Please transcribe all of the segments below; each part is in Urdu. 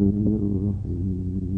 الرحيم.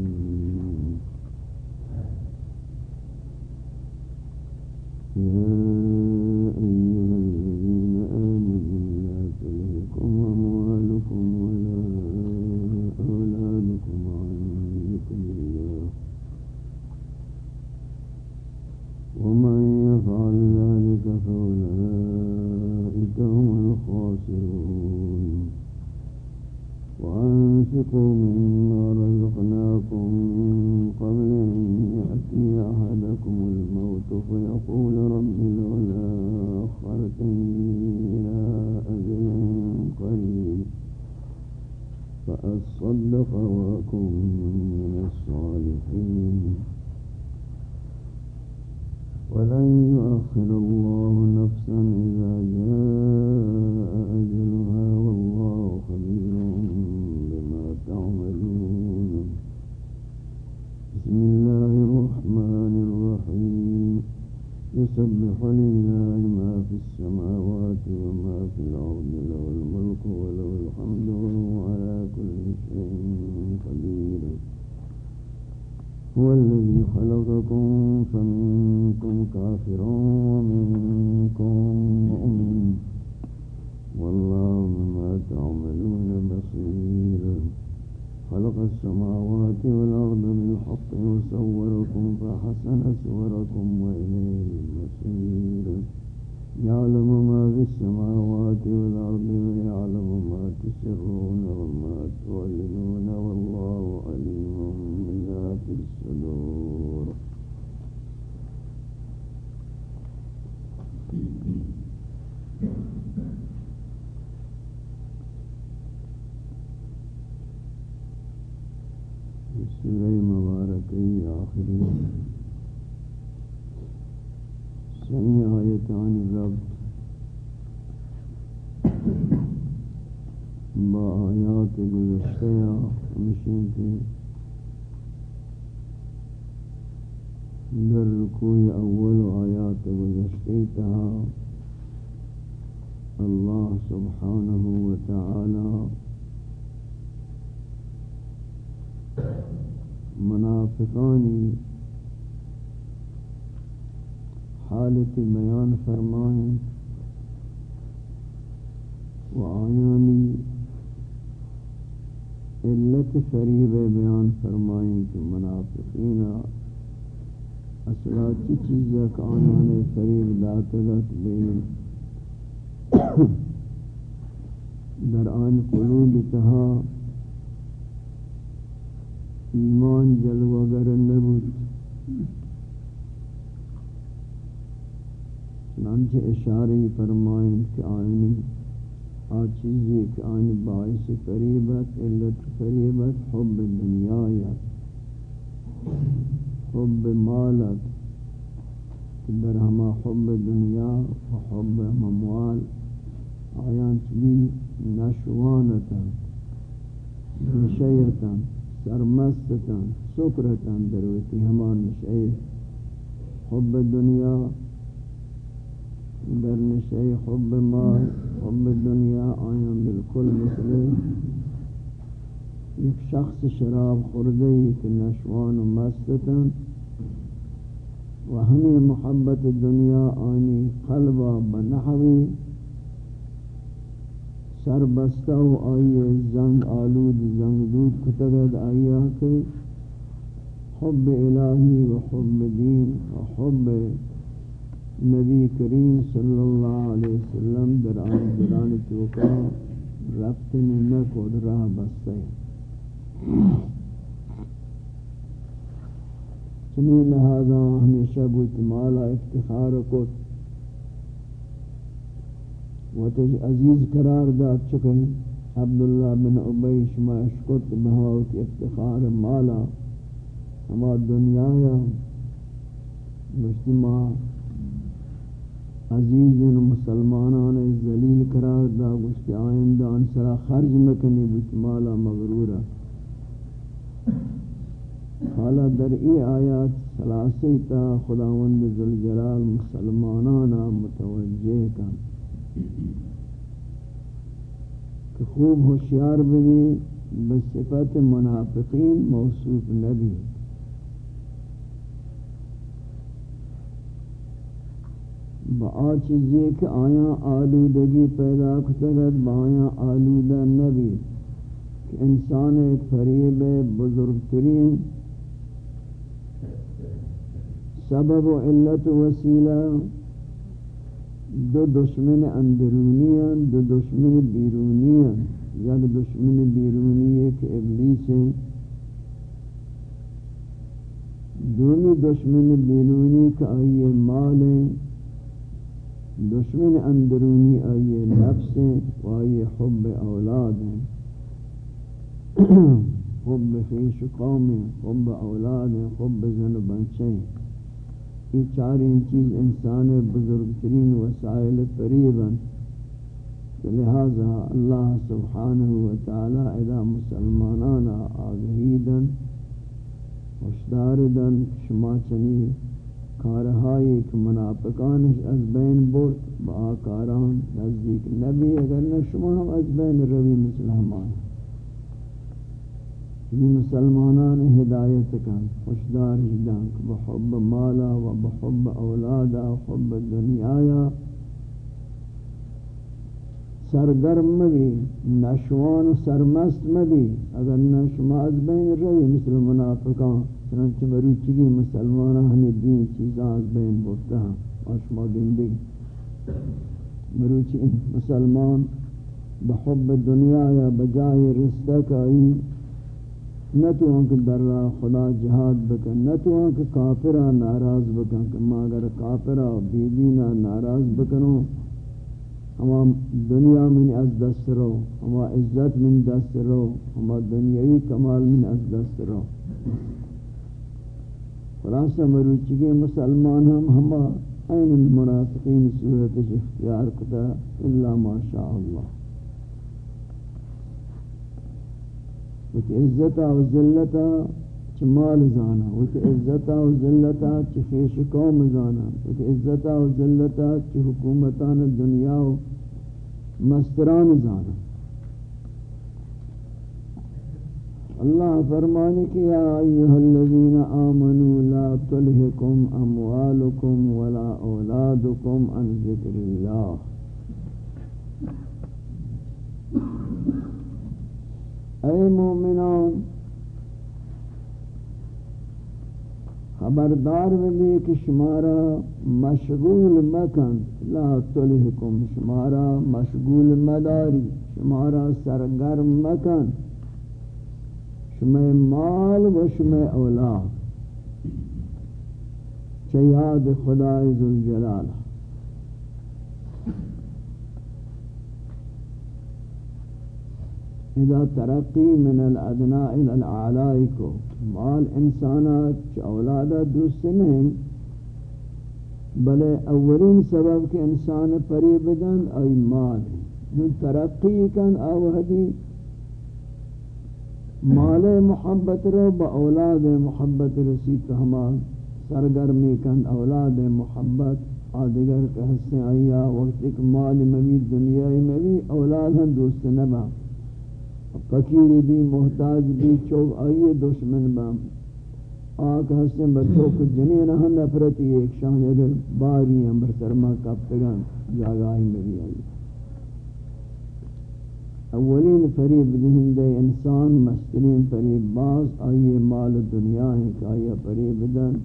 الآخرين. سمي آيتان الرب. با آيات گذشته یا میشین در رکوع اول آيات آیات الله سبحانه و تعالی منافقانی حالت بیان فرمائیں و آیانی علت فریب بیان فرمائیں کہ منافقین اصلا چی چیز یک آیان فریب داتلت بین در آن قلوب تہا ایمان جلوگر نبود. چنانچہ اشاری فرمائیں کہ آئینی آ چیزی کہ آئین باعث قریبت علت قریبت حب دنیا یا حب مالت. کہ در ہما حب دنیا و حب مموال آیان چلی نشوانتا نشیتا سرمستتا سکرتا دروتی ہمان نشئی حب دنیا، در نشئی حب مال حب دنیا آیاں بالکل مثل ایک شخص شراب خوردی کہ نشوان و مستتا و ہمیں محبت دنیا، آنی قلبا بنحوی سر بستہ و آئیے زنگ آلود، زنگ دود کتگد آئیہ کہ حب الہی و حب دین و حب نبی کریم صلی اللہ علیہ وسلم در آن دران توقع ربط نمک و راہ بستے چنین لہذا ہمیشہ بوت مالا افتخار کو و تج عزیز قرار داد چکن عبداللہ بن عبی شما اشکت بہوت افتخار مالا ہما دنیا یا مجتمع عزیز مسلمانان ذلیل قرار دا گوشت آئندہ انسرا خرج مکنی بیت مالا مغرورا حالا در ای آیات سلاسی تا خداوند ذوالجلال مسلمانانا متوجہ کن. کہ خوب ہوشیار بھی بصفت منافقین موصوف نبی۔ با چیزی کہ آیا آلودگی پیدا کتگت با آیا آلودہ نبی۔ کہ انسان فریب بزرگ ترین سبب و علت وسیلہ دو دشمن اندرونی ہیں دو دشمن بیرونی ہیں یک دشمن بیرونی ایک ابلیس. ہے دونی دشمن بیرونی کا آئیے مال. ہیں دشمن اندرونی آئیے نفس ہیں و آئیے حب اولاد. ہیں حب خیش قوم ہیں حب اولاد ہیں حب زن بنچے ہیں یہ چاریں چیز انسان بزرگ ترین وسائل قریباً لہذا اللہ سبحانہ وتعالی اذا مسلمانانا آگہیدن وشداردن شما چنی کارہائی ایک منافقانش از بین بود با آکاران نزدیک نبی، اگر نشما ہم از بین روی مثل ہمان یہ مسلمانان ہدایت کن خوشدار جدن بحب مالا و بحب اولادا و حب دنیایا سرگرم مبی، نشوان و سرمست مبی۔ اگر نشما از بین روی مثل منافقان، چنانچہ مروچگی مسلمان ہمیں دین چیزاں از بین بودتا ہیں آشما گندگی مروچی مسلمان بحب دنیا یا بجائے رستہ کائی۔ نہ تو ان کے در راہ خدا جہاد بکن، نہ تو ان کے کافرہ ناراض بکن، کہ ما اگر کافرہ بیدینہ ناراض بکنو، ہما دنیا من از دست رو، ہما عزت من دست رو، ہما دنیاوی کمال من از دست رو۔ خلاصہ مروچگی مسلمان ہم، ہما این المنافقین صورت اختیار کتا اللہ ما شاء اللہ۔ وچ عزتا و ذلتا چ مال زانا وچ عزتا و ذلتا چ خیش قوم زانا وچ عزتا و ذلتا چ حکومتان دنیا و مستران زانا. اللہ فرمانے کہ یا ایہا الذین آمنوا لا تلہکم اموالکم ولا اولادکم عن ذکر اللہ. اے مومنان، خبردار بھی کہ شمارا مشغول مکن، لا تلہکم شمارا مشغول مداری، شمارا سرگرم مکن، شمع مال و شمع اولاد چیاد خدای ذوالجلال. اذا ترقی من الادناء الى الاعلاء کو، مال انسانات، اولادہ دوست نہیں، بلے اولین سبب کہ انسان پریب دن ای مال جو ترقی کن آوہدی، مال محبت رو با اولاد محبت رسید ہما سرگرمی کن اولاد محبت، آدگر کہ حسن آیا وقت ایک مال مبی دنیای مبی اولاد ہم دوست نبا۔ فقیری بھی، محتاج بھی، چوک آئیے دشمن با آکھ حسن بچوک جنین ہم نفرتی ایک شاہ اگر باری ہیں برسرما کپتگان جاگاہی مبی آئیے اولین فریب دہندے انسان، مسترین فریب باز، آئیے مال دنیا ہے کہ آئیے فریب دن۔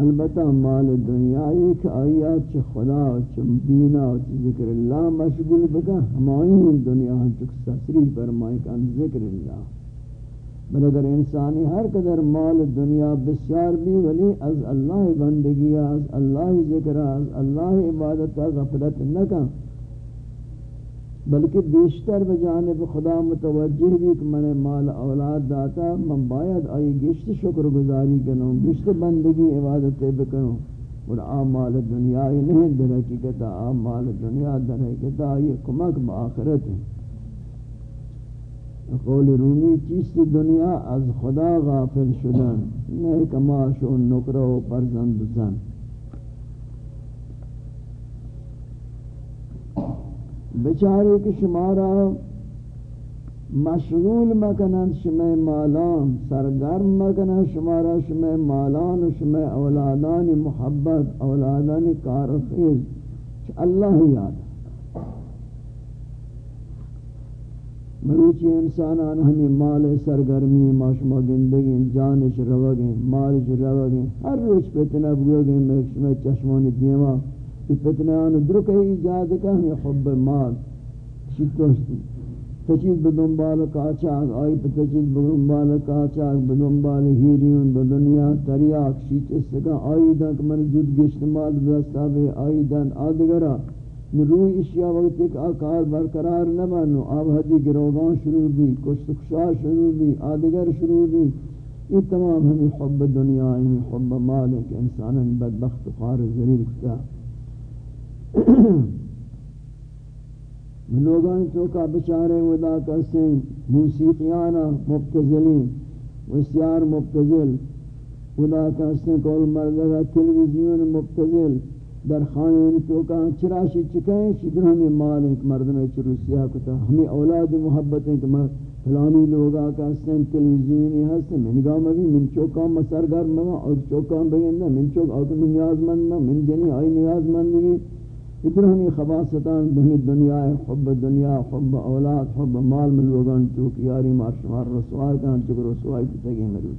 البتہ مال دنیا کہ آئیے چھ خدا چھ دینا چھ ذکر اللہ مشغول بکا ہمائیں دنیا ہم چک سسری فرمائی کن ذکر اللہ بل اگر انسانی ہر قدر مال دنیا بسیار بھی ولی از اللہ بندگی، از اللہ ذکر، از اللہ عبادت، غفلت نہ کن بلکہ بیشتر بجانب خدا متوجہ بھی کہ میں مال اولاد داتا، من باید آئی گشت شکر گزاری کنوں، گشت بندگی عبادت بکنوں۔ اور آ مال دنیا نہیں، در حقیقت آ مال دنیا در حقیقت یہ کمک بآخرت ہے۔ قول رومی، چیست دنیا از خدا غافل شدن نہیں کماش و نکرہ و پرزند زن۔ بیچارے کہ شمارا مشغول مکنن شمع مالان، سرگرم مکنن شمارا شمع مالان و شمع اولادان محبت، اولادان کارخیز اللہ یاد مروچی انسانان ہمیں مال سرگرمی، ماشما گندگی، جانش روگیں، مالش روگیں، ہر روز فتنہ بگوگیں میں شمع دیما۔ فتنہ آن درکہ ایجاد کا ہمیں حب مال شیطوشتی تچید بدنبال کاچاک آئی پہ تچید بدنبال کاچاک بدنبال ہیریون بدنیا تریاک شیچ استگا آئی دن کہ من زود گشت مال دستا بے آئی دن آدگرہ روی اشیاء وقت ایک آکار برقرار نمانو آب حدی گروگان شروع بھی کشت خشا شروع بھی آدگر شروع بھی یہ تمام ہمیں حب دنیا، ہمیں حب مال ہے کہ انسانا بدبخت خار ذریل کتا۔ لوگان چوکا بچارے ودا کسے موسیقیانا مبتزلین وسیار مبتزل ودا کسے کول مردگا تلویزیون مبتزل در خانین چوکا چراشی چکیں، شکر ہمیں مال ایک مردم چروسیہ کتا ہمیں اولاد محبت ہیں کہ فلانی لوگا کسے تلویزیونی ہستے من نگاہ مبی من چوکا مسرگر مما اور چوکا بگندہ من چوکا اور نیاز مند من جنی آئی نیاز مند بھی. اتنا ہمیں خباستان، دنی دنیا حب دنیا، حب اولاد، حب مال من لوگان چوک یاری مار شمار رسوائی کان چوک رسوائی کی تگی مروز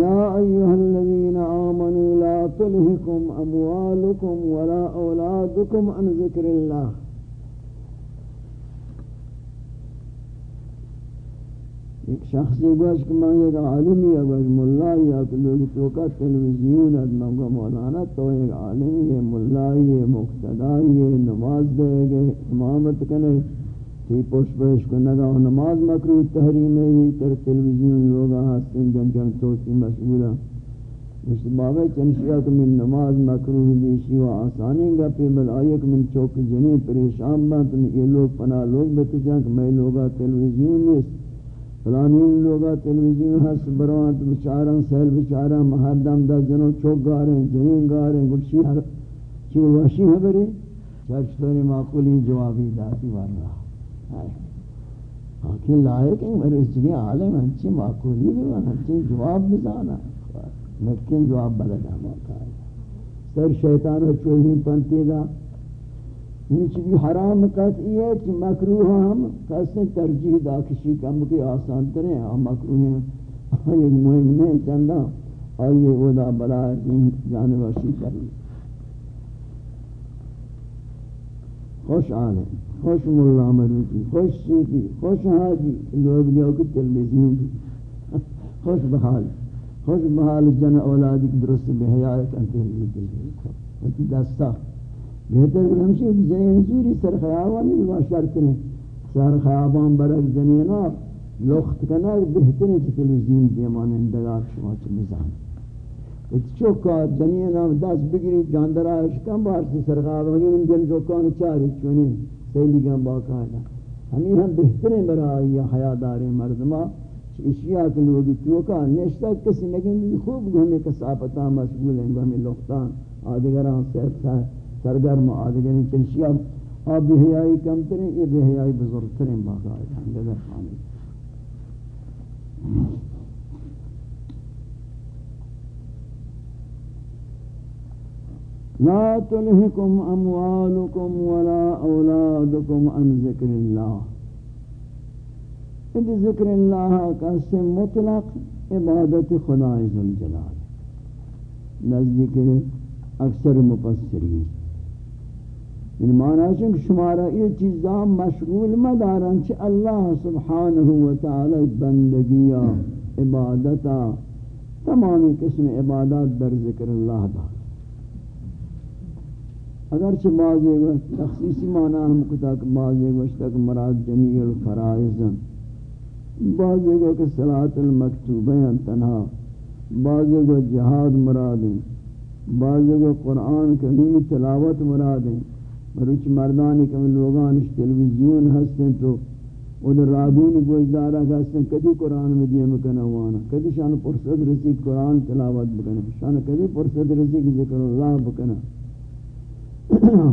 یا ایوہ الذین آمنوا لا تلہکم اموالکم ولا اولادکم عن ذکر اللہ. ایک شخصی گوش کہ میں ایک عالمی ہے گوش ملائی ہے کہ لوگ توکا تلویزیون ہے میں منگو مولانا تو ایک عالمی ہے ملائی ہے مقتدائی ہے نماز دے گے امامت کنے تی پوش پیش کنگا و نماز مکروح تحریم ہے تر تلویزیون لوگا ہستن جن جن توسی مسئولہ مشت بابا چنشیہ کہ من نماز مکروح بیشی و آسانی گا پی بل آئیک من چوک جنی پریشان بانت یہ لوگ پناہ لوگ بتجان کہ میں لوگا تلویزیون نیست. فلانی لوگا تلویزیون ہست بروان تو بچارا سیل بچارا مہردم دا جنو چوک گارے جنین گارے گلشی ہر چو وحشی ہے بری چاچتوری معقولی جوابی داتی ورنہ آکھیں لائق ہیں میرے اس جگہ عالم ہنچی معقولی بھی ون ہنچی جواب بھی زانا لیکن جواب بلدہ موقع ہے سر شیطان و چوہین پنتی دا یہ چیز حرام قطعی ہے کہ مکروہ ہم کسے ترجیح دا کسی کم کی آسان ترے ہم مکروہ ہیں ایک مہم نہیں چندہ آئیے ودا بلا دین جانواشی کریں خوش آنے خوش ملا مروچی خوش سوکی خوش حاجی. لوگ لیو کی تلویزیون بھی خوش بحال. خوش بحال جن اولادی درست بحیاء کنتے ہیں دستا. بہتر کہ ہمشی جنین سوری سر خیابان نہیں وہ شرط نہیں سر خیابان برک جنینا لخت کنا بہتر ہے کہ تلویزیون دیمان اندگاہ شما چھ مزان چوکا جنینا دست بگری جاندر آئیش کم بار سے سر خیابان من جن چوکان چاری چونی. سیلی گم باقاعدہ ہمیں ہم بہتر ہیں برا آئی حیادار مردمہ اشیاء کے لوگی چوکا نشتہ کسی نگن خوب گھومے کساپتا مشغول ہیں گھومے لختان. آدھگران سیف صاحب سرگرم آدگری چنشی آب بہیائی کم ترین یہ بہیائی بزرگ ترین باقاعدہ اندر خانی۔ لا تلهكم اموالكم ولا اولادكم عن ذكر الله ان ذكر الله قسم مطلق عبادت خدا عز الجلال نزدیک اکثر مفسرین۔ یعنی معنی ہے کہ شمارا یہ چیزاں مشغول مدارن چھ اللہ سبحانہ وتعالی بندگیاں عبادتا تمامی قسم عبادات در ذکر اللہ دا اگرچہ بعض ایک تخصیصی معنی ہم کتا کہ بعض ایک وقت تک مراد جمیع الفرائضن بعض ایک وقت صلاة المکتوبین تنہا بعض ایک وقت جہاد مرادیں بعض ایک وقت قرآن کریم تلاوت مرادیں مروچ مردانی کہ لوگان اس تلویزیون ہستیں تو ادھر رادون گوشدارہ ہستیں کدی قرآن میں دیا مکنا وانا؟ کدی شان پرسد رسی قرآن تلاوت بکنا شان کدی پرسد رسی کی ذکر اللہ بکنا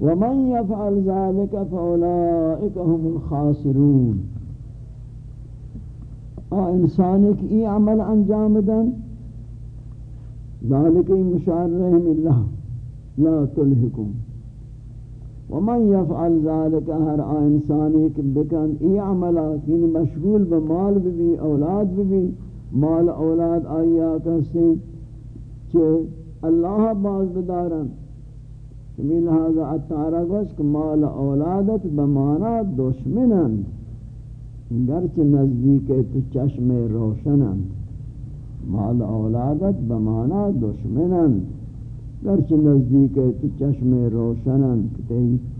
ومن يفعل ذلك فأولئك هم الخاسرون. آ، انسان ایک ای عمل انجام دن ذالک مشار رحم اللہ لا تلحکم ومن يفعل ذلك ہر آ انسان ایک بکن، ای عملہ یعنی مشغول بمال بھی اولاد بھی مال اولاد آیا کہتے چھے اللہ باز بدارن. چمی لہذا اتارا گوش مال اولادت بمانا دشمنن گرچ نزدیک تو چشم روشنند. مال اولادت بمانا دشمنند گرچ نزدیک تو چشم روشنند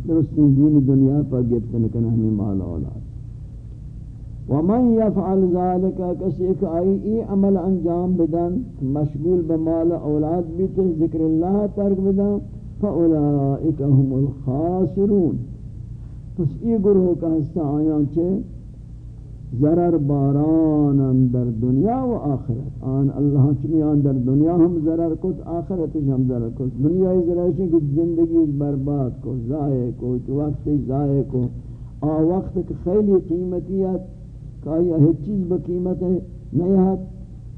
درستی دین دنیا پر گفت نکن ہمیں مال اولاد. ومن يفعل ذلك کسی ایک آئی ای عمل انجام بدن مشغول بمال اولاد بیت ذکر اللہ ترک بدن، فاولائک هم الخاسرون. پس ای گروہ کا حصہ آیاں چھے ضرر باران در دنیا و آخرت. آن اللہ چمی آن در دنیا ہم ضرر کت آخرت ہم ضرر کت. دنیا ضرر کت، زندگی برباد کو ضائع کو وقت ضائع کو آ وقت خیلی قیمتیت کہ یہ چیز بقیمت ہے نیت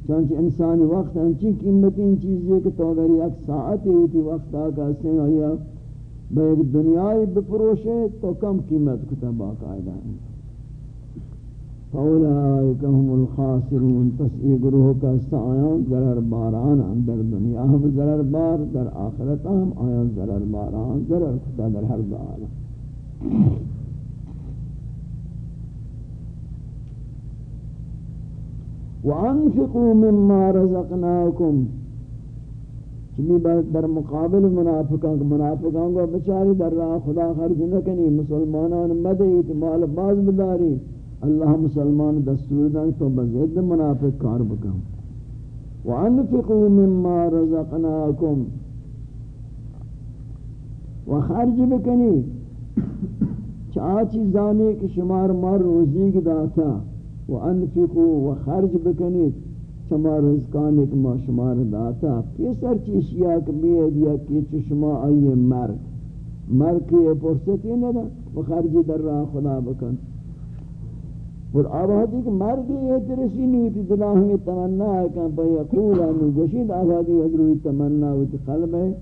چانچہ انسان وقت انچی قیمتی ان چیزیں کہ تو اگر ایک ساعت ہی ہوتی وقت آگا سے آیا بے ایک دنیای بپروشے تو کم قیمت کتا باقاعدہ ہے فاولائک هم الخاسرون. پس یہ گروہ کا سایان ضرر باران در دنیا ہم ضرر بار در آخرت ہم آیان ضرر باران ضرر خدا در ہر دعالا وانفقوا مما رزقناکم چمی در مقابل منافقان منافقان کو بچاری در راہ خدا خرج نکنی. مسلمانان مدعیت مال باز بداری. اللہ مسلمان دستور دن تو بزید منافق کار بکم. وانفقوا مما رزقناکم و خرج بکنی چاہ چیزانے کی شمار مار روزی کی داتا. وانفقوا و خرج بکنی شما رزقانے کی ما شمار داتا. پیسر چیشیا کبید یا کی شما آئیے مرگ. مرگ کی پرستی ندا. و خرج در راہ خدا بکن. اور آبادی کہ مرگی یہ ترسی نہیں ہوتی دلا ہمیں تمنا ہے کہ بھئی یقول انو گشید آبادی حضروی تمنا ہوتی قلب ہے۔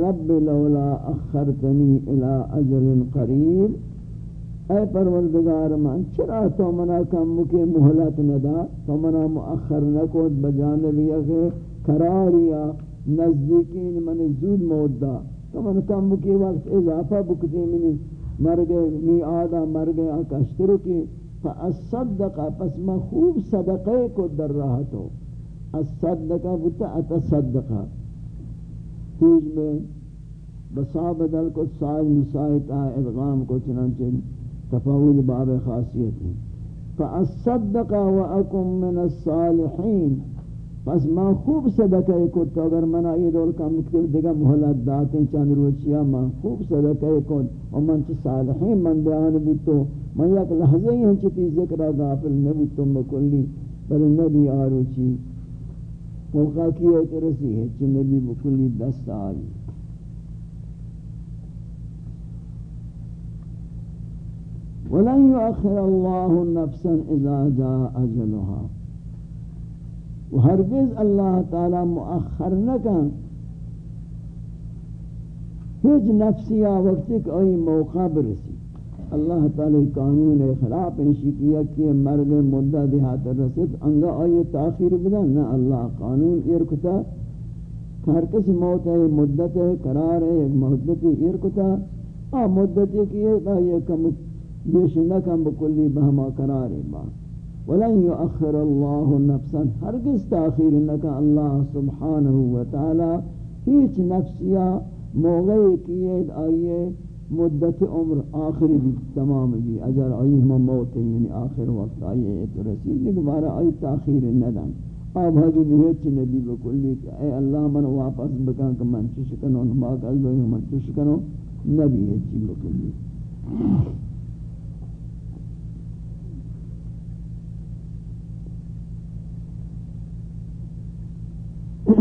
رب لولا اخرتنی الى اجل قریب۔ اے پروردگار من، چرا تو منا کم مکے محلت ندا؟ تو منا مؤخر نکود بجانب یکی قراریا نزدیکین من زود مودا تو من کم مکے وقت اضافہ بکتی منی مرگے می آدھا مرگے آکا کی فأصدق پس ما خوب صدقے کو در رہا تو اصدقہ بتا اتصدقہ تیج میں بسا بدل کو سائل مسائطہ ادغام کو چنانچہ تفاول باب خاصیت فأصدق واکم من الصالحین۔ پس ما خوب صدقہ کو اگر منا یہ دور کام مکتب دیگا محلت داتیں چند روچیا ما خوب صدقہ کو اور من چھ صالحین، من بیان بھی تو من یک لحظه ہی ہنچی تی ذکر غافل نبی تم بکلی بل نبی آروچی موقع کی اعترسی ہے چی نبی بکلی دست آئی ولن يؤخر الله نفسا اذا جاء اجلها. وهرگز اللہ تعالی مؤخر نکن. ہیچ نفسی آوقتی کہ آئی موقع برسی. اللہ تعالی قانون خلاف انشی کیا کہ مرگ مدہ دیہات رسید، انگا آئی تاخیر بدن. نہ اللہ قانون ارکتا ہر کسی موت ہے، مدت ہے، قرار ہے، ایک مدت ارکتا آ، مدت کی ہے یہ کم بیش نکم بکلی بہما قرار با. ولن يؤخر الله نفسا. ہرگز تاخیر نکا. اللہ سبحانہ وتعالی ہیچ نفسیا موغی کیے آئیے مدت عمر آخری بھی تمام بھی. اجر آئی ہم موت یعنی آخر وقت آئی تو رسید. لیکن بارا آئی تاخیر ندن. آب حضر نویت نبی بکلی کہ اے اللہ من واپس بکن کہ من چشکنو نماک از بہی من چشکنو نبی ہے چی بکلی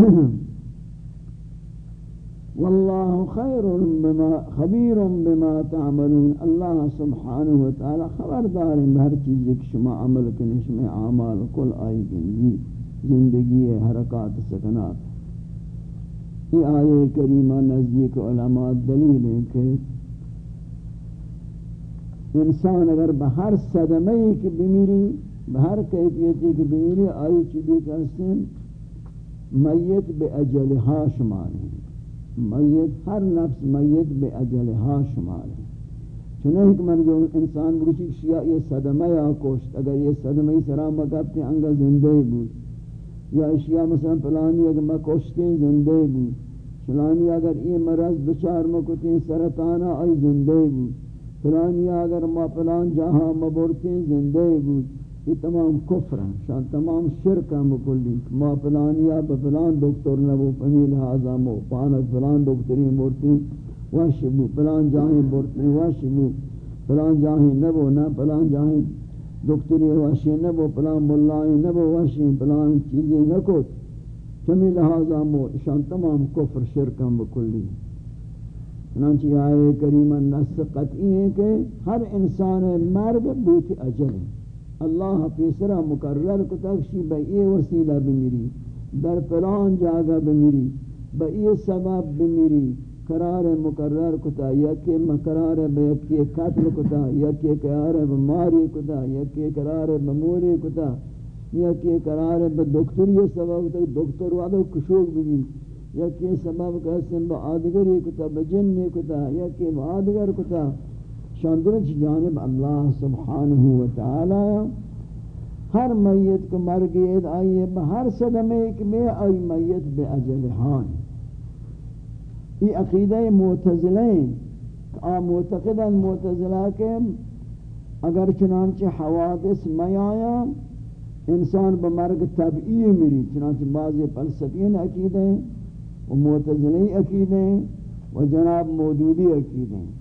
واللہ خیر بما خبیر بما تعملون. اللہ سبحانہ وتعالی خبردار ہے ہر چیز کہ شما عمل کرنے شما اعمال، کل آئی گنجی زندگی حرکات سکنات. یہ آیہ کریمہ نزدیک علماء دلیل ہے کہ انسان اگر بہر صدمے کی بمیری بہر کیفیتی کی بمیری آئی چیزی کہتے ہیں میت بے اجلہا شمار ہیں میت ہر نفس میت بے اجلہا شمار ہے۔ چنہ حکمت جو انسان بروچی شیعہ یہ صدمہ یا کوشت اگر یہ صدمہ سرا مگبتے انگا زندے بود۔ یا اشیاء مثلا پلانی اگر میں کوشتیں زندے بود۔ پلانی اگر یہ مرض بچار مکتیں سرطانہ آئی زندے بود۔ پلانی اگر ما پلان جہاں مبورتیں زندے بود۔ یہ تمام کفر ہیں، شان تمام شرک ہیں مکلی ما فلان یا دکتر نبو فمیل حاضا مو پانک فلان دکتری مورتی واشبو فلان جاہیں بورتی واشبو فلان جاہیں نبو نا فلان جاہیں دکتری واشی نبو فلان ملائی نبو واشی فلان چیزی نکوت فمیل حاضا مو، شان تمام کفر، شرک ہیں مکلی چنانچہ آئے کریمہ نس قطعی ہے کہ ہر انسان مرگ بوتی اجل ہے۔ اللہ پیسرا مقرر کو تکشی با ای وسیلہ بمیری، در پلان جاگا بمیری با ای سبب بمیری، قرار مقرر کتا، یکی مقرار با یکی قتل کتا، یکی قرار با ماری کتا، یکی قرار با موری کتا، یکی قرار با دکتری سبب کتا، دکتر وعدو کشوک بگی یکی سبب کسیم با آدگری کتا با جنی کتا، یکی با آدگر کتا شاندرچ جانب اللہ سبحانہ وتعالی ہر میت کو مر گئے آئیے ہر صدمے ایک میں آئی میت بے اجل ہاں یہ عقیدہ معتزلیں آ معتقدہ معتزلہ کے اگر چنانچہ حوادث میں آیا، انسان بمرگ طبعی مری، چنانچہ بعض فلسفین عقیدیں و معتزلی عقیدیں و جناب مودودی عقیدیں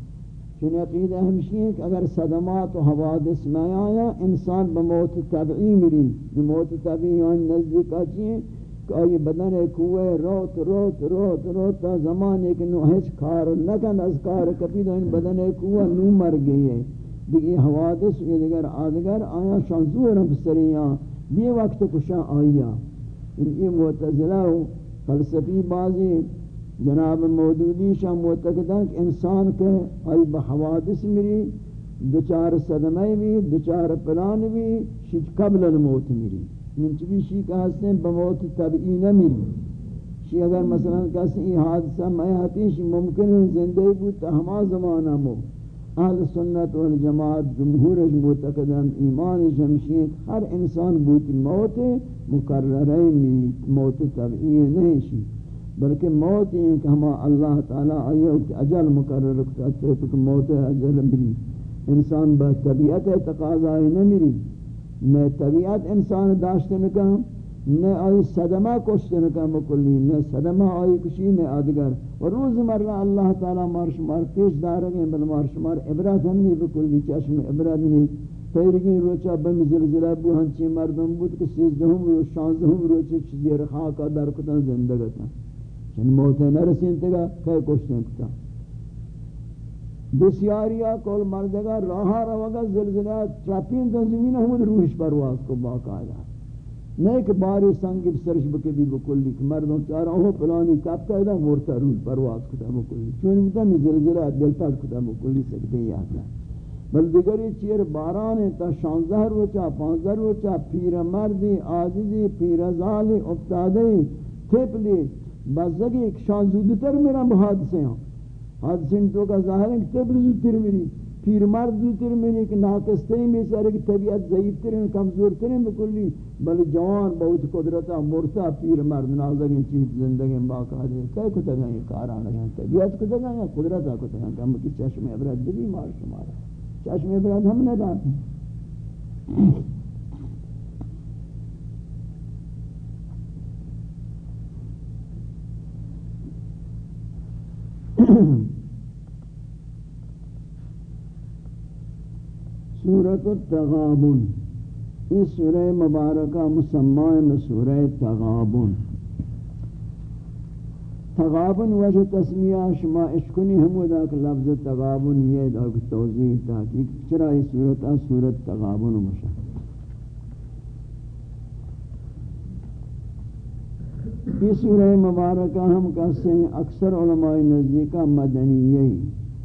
چون عقید ہمشی ہے کہ اگر صدمات و حوادث میں آیا، انسان بموت طبعی مری بموت طبعی آن یعنی نزدیک آچی ہیں کہ آئی بدن کوئے روت روت روت روت تا زمان ایک نو ہیچ کار نکن از کار کپی دو ان بدن کوئے نو مر گئی ہے۔ دیکھ حوادث یہ دیگر آدگر آیا شانزور ہم سریاں یہ وقت کشاں آیا۔ یہ معتزلہ فلسفی بازی جناب مودودی شاہ معتقدان کہ انسان کے آئی بحوادث مری دچار صدمہ بھی، دچار پلان بھی شیچ قبل الموت مری من چبی شی کہاستے ہیں بموت طبعی نہ مری شی اگر مثلا کہاستے ہیں، یہ حادثہ میں حتی شی ممکن ہے زندگی بودتا ہما زمانہ مو۔ اہل سنت والجماعت، جمہور معتقدان ایمان جمشی ہر انسان بوتی موت مقررہ موت طبعی نہیں شی بلکہ موت یہ کہ ہم اللہ تعالی آئیے کہ اجل مقرر رکھتا ہے کہ موت ہے اجل مری انسان با طبیعت ہے تقاضا نہ مری نہ طبیعت انسان داشتے نہ نہ آئی صدمہ کشتے نہ کہاں مکلی نہ صدمہ آئی کشی، نہ آدگر و روز مرہ اللہ تعالی مارشمار پیش دارگیں بل مارشمار عبرت ہم نہیں بکلی، چشم عبرت نہیں۔ پیرگی روچا بم زلزلہ بو، ہنچی مردم بود کہ سیزدہم روچ شانزدہم روچ چیزی رخاکا درکتا زندگتا۔ یعنی چن موت نہ رسین تگا کہ کوشتیں کتا بسیاریا کول مردگا راہا روگا، زلزلہ ٹراپین تو زمین ہمود روش پرواز کو باقاعدہ. نہیں کہ باری سنگ سرش بکے بھی بکلی، کہ مردوں چارا ہو پلانی کب قاعدہ مورتا روش پرواز کتا بکلی. چون بتا میں زلزلہ، دل پاک کتا بکلی، سکتے ہی آتا. بل دیگری چیر باران تا شانزہ روچا پانزہ روچا پیر مردی آجزی پیر زالی افتادی تپلی بزدگی ایک شان زودتر میرا حادثے ہیں۔ حادثے تو کا ظاہر ہے کہ تبر زودتر میری پیر مرد زودتر میری، کہ ناقصتے ہیں میں سارے کی طبیعت ضعیف تر ہیں، کمزور تر ہیں بکلی بلکہ جوان، بہت قدرتا مرتا پیر مرد نازگی چیز زندگی باقا دے کئی کتا گئے یہ کاران لگا طبیعت کتا گئے قدرتا کتا گئے کہ ہم کی چشم عبرت بھی مار شمارا چشم عبرت ہم نے داتے سورة التغابن. یہ سورہ مبارکہ مسمى سورہ تغابن. تغابن وجہ تسمیہ شما اشکنی ہمودا کہ لفظ تغابن یہ دا توضیح تحقیق چرا اس صورت صورت تغابن مشاہ یہ سورہ مبارکہ ہم کہتے ہیں اکثر علماء نزدیکہ مدنی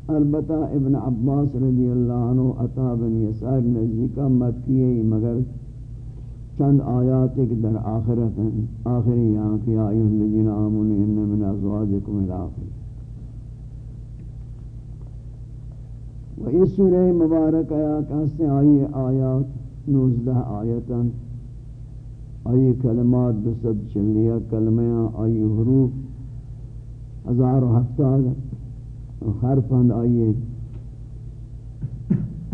البتہ ابن عباس رضی اللہ عنہ عطا بن یسار نزدیکہ مکی مگر چند آیات ایک در آخرت ہیں آخری یہاں کی آئیہ الذین آمون ان من ازواجکم الاخر و اس سورہ مبارک آیا کہتے ہیں آئیے آیات نوزدہ آیتا آئیے کلمات بسد چلیہ کلمیاں آئیے حروف ہزار و ہفتاد حرفند آئیے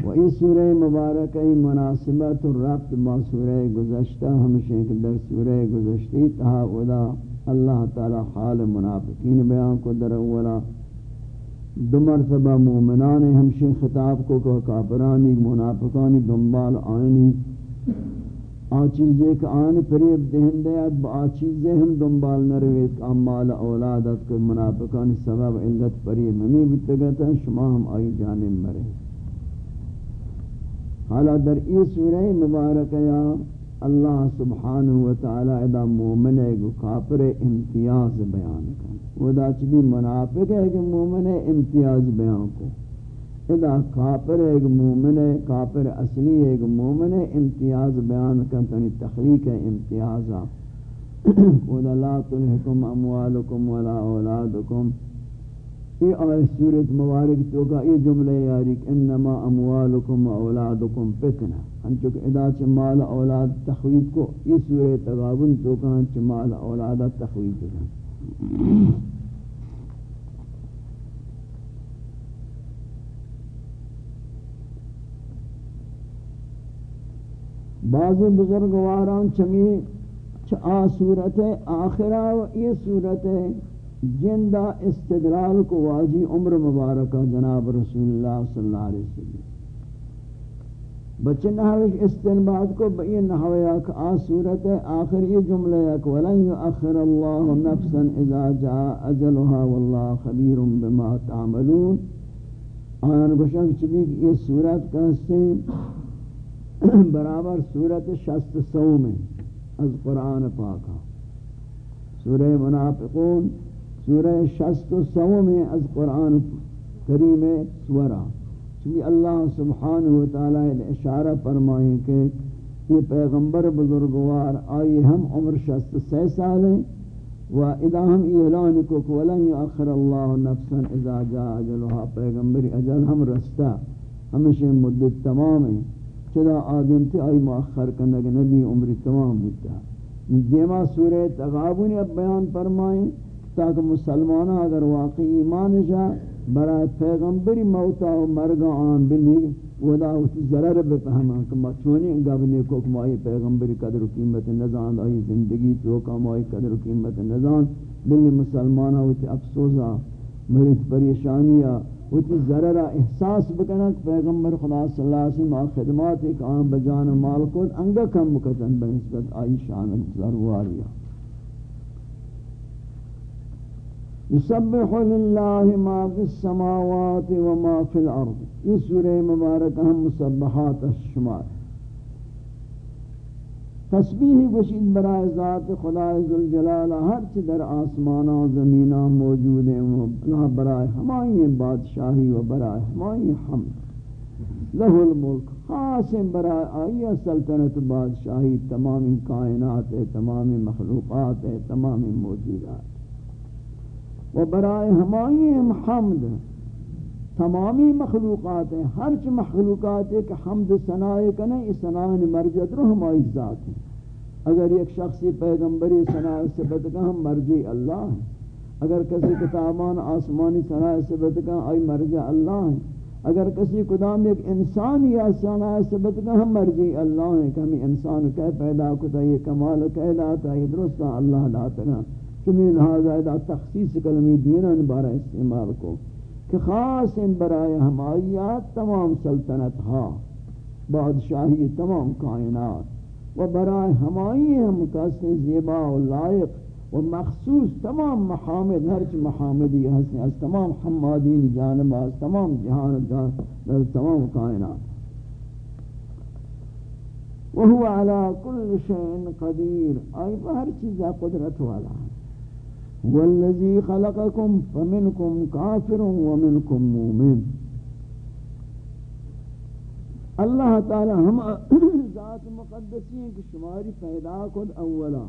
و این سورہ مبارک ای مناسبت ربط با سورہ گزشتہ ہمشہ کہ در سورہ گزشتی تہا ادا اللہ تعالی حال منافقین بیان کو در اولا۔ دو مرتبہ مومنان ہمشہ خطاب کو کہ کافرانی، منافقانی دنبال آئینی۔ آ چیزیں کہ آن پریب دہندیت با آ چیزیں ہم دنبال نرویت امال اولادت کو منافقانی سبب علت پریب ہمیں بتگتا شما ہم آئی جانب مرے حالا در ای سورہ مبارک یا اللہ سبحانہ وتعالی ادا مومن ہے کہ کافر امتیاز بیان کن. وہ دا چبی منافق ہے کہ مومن امتیاز بیان کو ادا کافر ہے کہ مومن ہے، کافر اصلی ہے کہ مومن امتیاز بیان کن تنی تخلیق ہے امتیازا۔ وَلَا لَا تُلْحِكُمْ أَمْوَالُكُمْ وَلَا أَوْلَادُكُمْ یہ آئے سورت مبارک تو کا یہ جملہ یاری کہ انما اموالکم و اولادکم فتنہ۔ ہنچو کہ ادا چھ مال اولاد تخویب کو، یہ سورت تغابن تو کا ہنچ مال اولاد تخویب کو۔ بعض بزرگواران چمی چھ آ صورت آخرہ و یہ صورت جندہ استدلال کو واضی عمر مبارکہ جناب رسول اللہ صلی اللہ علیہ وسلم۔ بچے نحوش استنباد کو بئی نحویا کہ آ صورت آخر یہ جملہ ہے کہ وَلَن يُؤَخِّرَ اللَّهُ نَفْسًا اِذَا جَاءَ أَجَلُهَا وَاللَّهُ خَبِيرٌ بِمَا تَعْمَلُونَ۔ آیان گوشن چبی کہ یہ صورت کہستے ہیں برابر صورت شست سو میں از قرآن پاکا سورہ منافقون، سورہ شست سو میں از قرآن کریم سورہ۔ چونکہ اللہ سبحانہ وتعالی اشارہ فرمائیں کہ یہ پیغمبر بزرگوار آئی ہم عمر شست سے سال ہیں، و اذا ہم اعلان کو کہ ولن یؤخر اللہ نفسا اذا جاء اجلها پیغمبر اجل ہم رستہ ہمشہ مدت تمام ہے چدا آدم تھی آئی مؤخر کرنے نبی عمر تمام ہوتا دیما سورہ تغابن اب بیان فرمائیں تاکہ مسلمانہ اگر واقعی ایمان جا برای پیغمبری موتا و مرگا آن بلی ودا اسی ضرر بفہما کہ مچونی گبنے کو کمائی پیغمبری قدر و قیمت نظام آئی زندگی تو کمائی قدر و قیمت نظام بلی مسلمانہ ہوتی افسوسا مرد پریشانیہ وتی ضرر احساس بکنن پیغمبر خدا صلی اللہ علیہ وسلم خدمات ایک آن بجان مال کو انگا کم مکتن بنسبت آئی شان ضروریا یسبح للہ ما فی السماوات و ما فی الارض۔ یہ سورہ مبارک ہم مسبحات الشمار تسبیح گشید برائے ذات خدا ذوالجلال، ہر چی در آسمانا و زمینہ موجود ہیں برائے ہمائی بادشاہی و برائے ہمائی حمد۔ لہ الملک، خاص برائے آئی سلطنت بادشاہی تمامی کائنات ہے تمامی مخلوقات ہے تمامی موجودات۔ و برائے ہمائی حمد۔ تمامی مخلوقات ہیں، ہر چ مخلوقات ہے کہ حمد ثنائے کنے، اس ثنائے مرجت رو ہمائی ذات ہیں۔ اگر ایک شخصی پیغمبری ثنائے صفت کا، ہم مرجی اللہ ہیں۔ اگر کسی کتابان آسمانی ثنائے صفت کا، آئی مرجع اللہ ہیں۔ اگر کسی قدام ایک انسان یا ثنائے صفت کا، ہم مرجی اللہ ہیں۔ کہ ہمیں انسان کہہ پیدا کتا، یہ کمال کہہ لاتا، یہ درستہ اللہ لاتا۔ چمی لہذا ادا تخصیص کلمی دینن بارا استعمال کو۔ کہ خاص ان برائے ہمایات تمام سلطنت ہا بادشاہی تمام کائنات و برائے ہمائی ہم کسی زیبا و لائق و مخصوص تمام محامد ہرچ محامدی حسن از تمام حمادین جانب از تمام جہان در تمام کائنات۔ وهو على كل شيء قدير اي ہر چیز قدرت والا۔ هو الذي خلقكم فمنكم كافر ومنكم مؤمن. اللہ تعالی ہم ذات مقدسی ہیں کہ شماری پیدا کد اولا.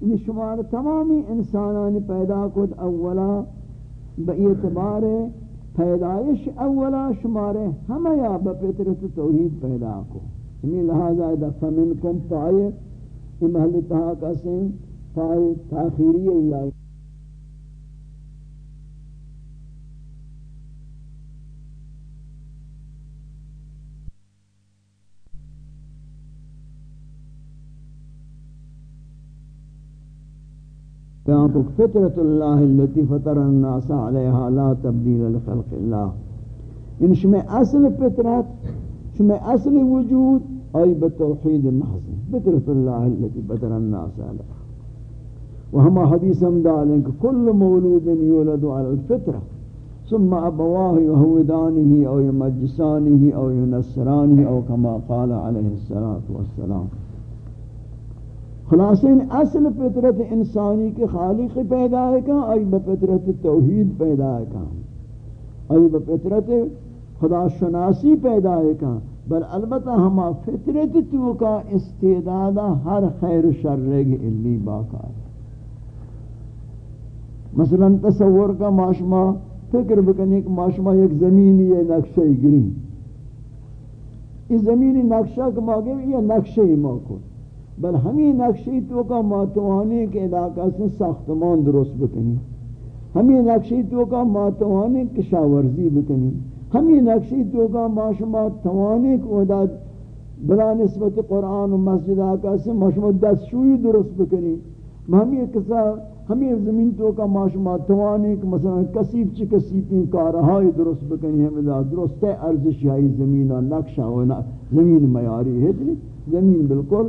یعنی شمار تمامی انسانان پیدا کد اولا. باعتبار پیدائش اولا شمار ہمیں یا بپترت توحید پیدا کو یعنی لہذا فمنکم پائے یہ محل سائے تاخیری اللہ فيعطوك فترة الله التي فطر الناس عليها لا تبديل لخلق الله. يعني ان شمع أصل فترات شمع أصل وجود؟ أي بتوحيد محض فترة الله التي فطر الناس عليها. علیہا وہما حدیث ہم دالیں کہ کل مولود یولد على الفطرہ ثم ابواه يهودانه او يمجسانه او ينصرانه او كما قال عليه الصلاه والسلام. خلاصین اصل فطرت انسانی کے خالق پیدا ہے کہاں؟ آئی بفطرت توحید پیدا ہے کہاں؟ آئی بفطرت خدا شناسی پیدا ہے کہاں؟ بل البتہ ہما فطرت تو کا استعدادہ ہر خیر شر رگ اللی باقا ہے مثلا تصور کا معاشمہ، فکر بکنی کہ معاشمہ ایک زمینی ہے، نقشہ گری اس زمینی نقشہ کا ماں یہ نقشہ ہی موقع بل ہمیں نقشی تو کا ماتوانے کے علاقہ سے ساختمان درست بکنی۔ ہمیں نقشی تو کا ماتوانے کشاورزی بکنی۔ ہمیں نقشی تو کا معاشمہ توانے کو اداد بلا نسبت قرآن و مسجد آقا سے معاشمہ دستشوی درست بکنی۔ ہمیں کسا ہمیں زمین تو کا معاشمہ توانے کہ مثلا کسیب چی کسیبی کارہائی درست بکنی ہمیں درست ہے، ارزشی آئی زمین و نقشہ و زمین میاری ہے زمین بالکل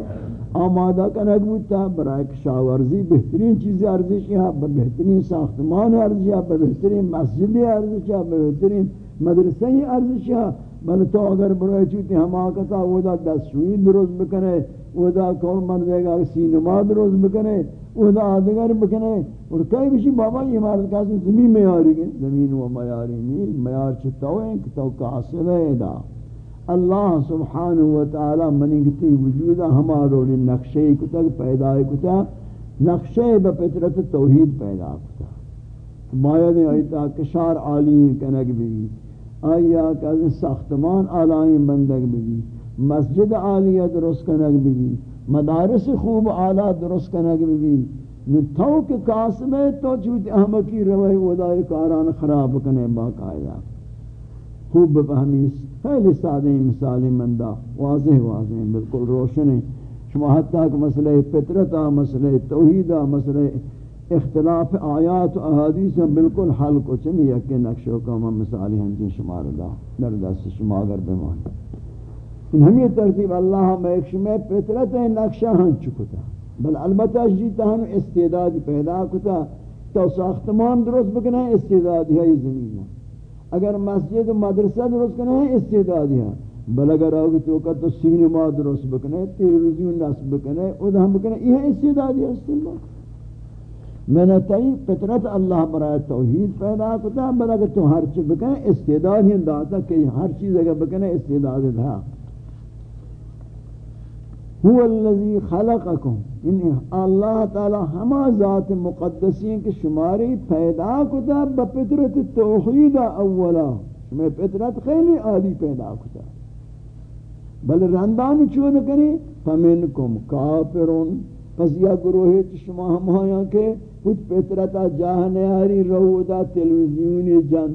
آمادہ کنک بودتا برای کشاورزی بہترین چیزی ارزشی ہے بہترین ساختمان ارزشی ہے بہترین مسجد ارزشی ہے بہترین مدرسہ ارزشی ہے۔ بل تو اگر برای چوتی ہم آکتا وہ دا دستشوی درست بکنے وہ دا کون مردے گا سینما درست بکنے وہ دا آدگر بکنے، اور کئی بشی بابا یہ مرد کہا زمین میاری گئے۔ زمین و میاری نہیں، میار چھتاویں کہ تو کاسب ہے دا۔ اللہ سبحانہ وتعالی منگتی وجودہ ہمارو لی نقشے کتا پیدا کتا، نقشے بپترت توحید پیدا کتا۔ مایا نے آئیتا کشار عالی کنگ بھی آیا کہ ساختمان آلائیں بندگ بھی۔ مسجد عالیہ درست کنگ بھی مدارس خوب آلہ درست کنگ بھی تو کہ قاسم ہے تو چوت احمقی روی ودائی کاران خراب کنے باقاعدہ۔ خوب بفہمی خیلی سادہ مثالی مندہ، واضح واضح، بالکل روشن۔ ہے شما حتیٰ کہ مسئلہ فطرتا مسئلہ توحیدہ مسئلہ اختلاف آیات و احادیث ہم بالکل حل کو چمی یکی نقشوں کا ہم مثالی ہم جن شمار دا در دست شما اگر بمانی ان ہمی ترتیب اللہ ہم ایک شما فطرت نقشہ ہم چکتا۔ بل البتہ جیتا ہم استعداد پیدا کتا۔ تو ساختمان درست بکنا استعداد ہے زمین۔ اگر مسجد و مدرسہ درست کرنا ہے استعدادی ہے بل اگر آگے تو کا تو سینما درست بکنے تیلیویزیون نصب بکنے ادھا ہم بکنے، یہ استعدادی ہے استعداد میں نے تئی فطرت اللہ برای توحید پیدا کرتا بل اگر تو ہر چیز بکنے استعداد ہی داتا کہ ہر چیز اگر بکنے، استعداد ہے هو الذي خلقكم. یعنی اللہ تعالی ہما ذات مقدسین کے شماری پیدا کتا بپترت توحید اولا. میں پترت خیلی عالی پیدا کتا. بل رندانی چون کنی فمنکم کافرون. پس یا گروہی شما ہم ہمایاں کے کچھ پترتا جاہنے آری رو دا تلویزیونی جن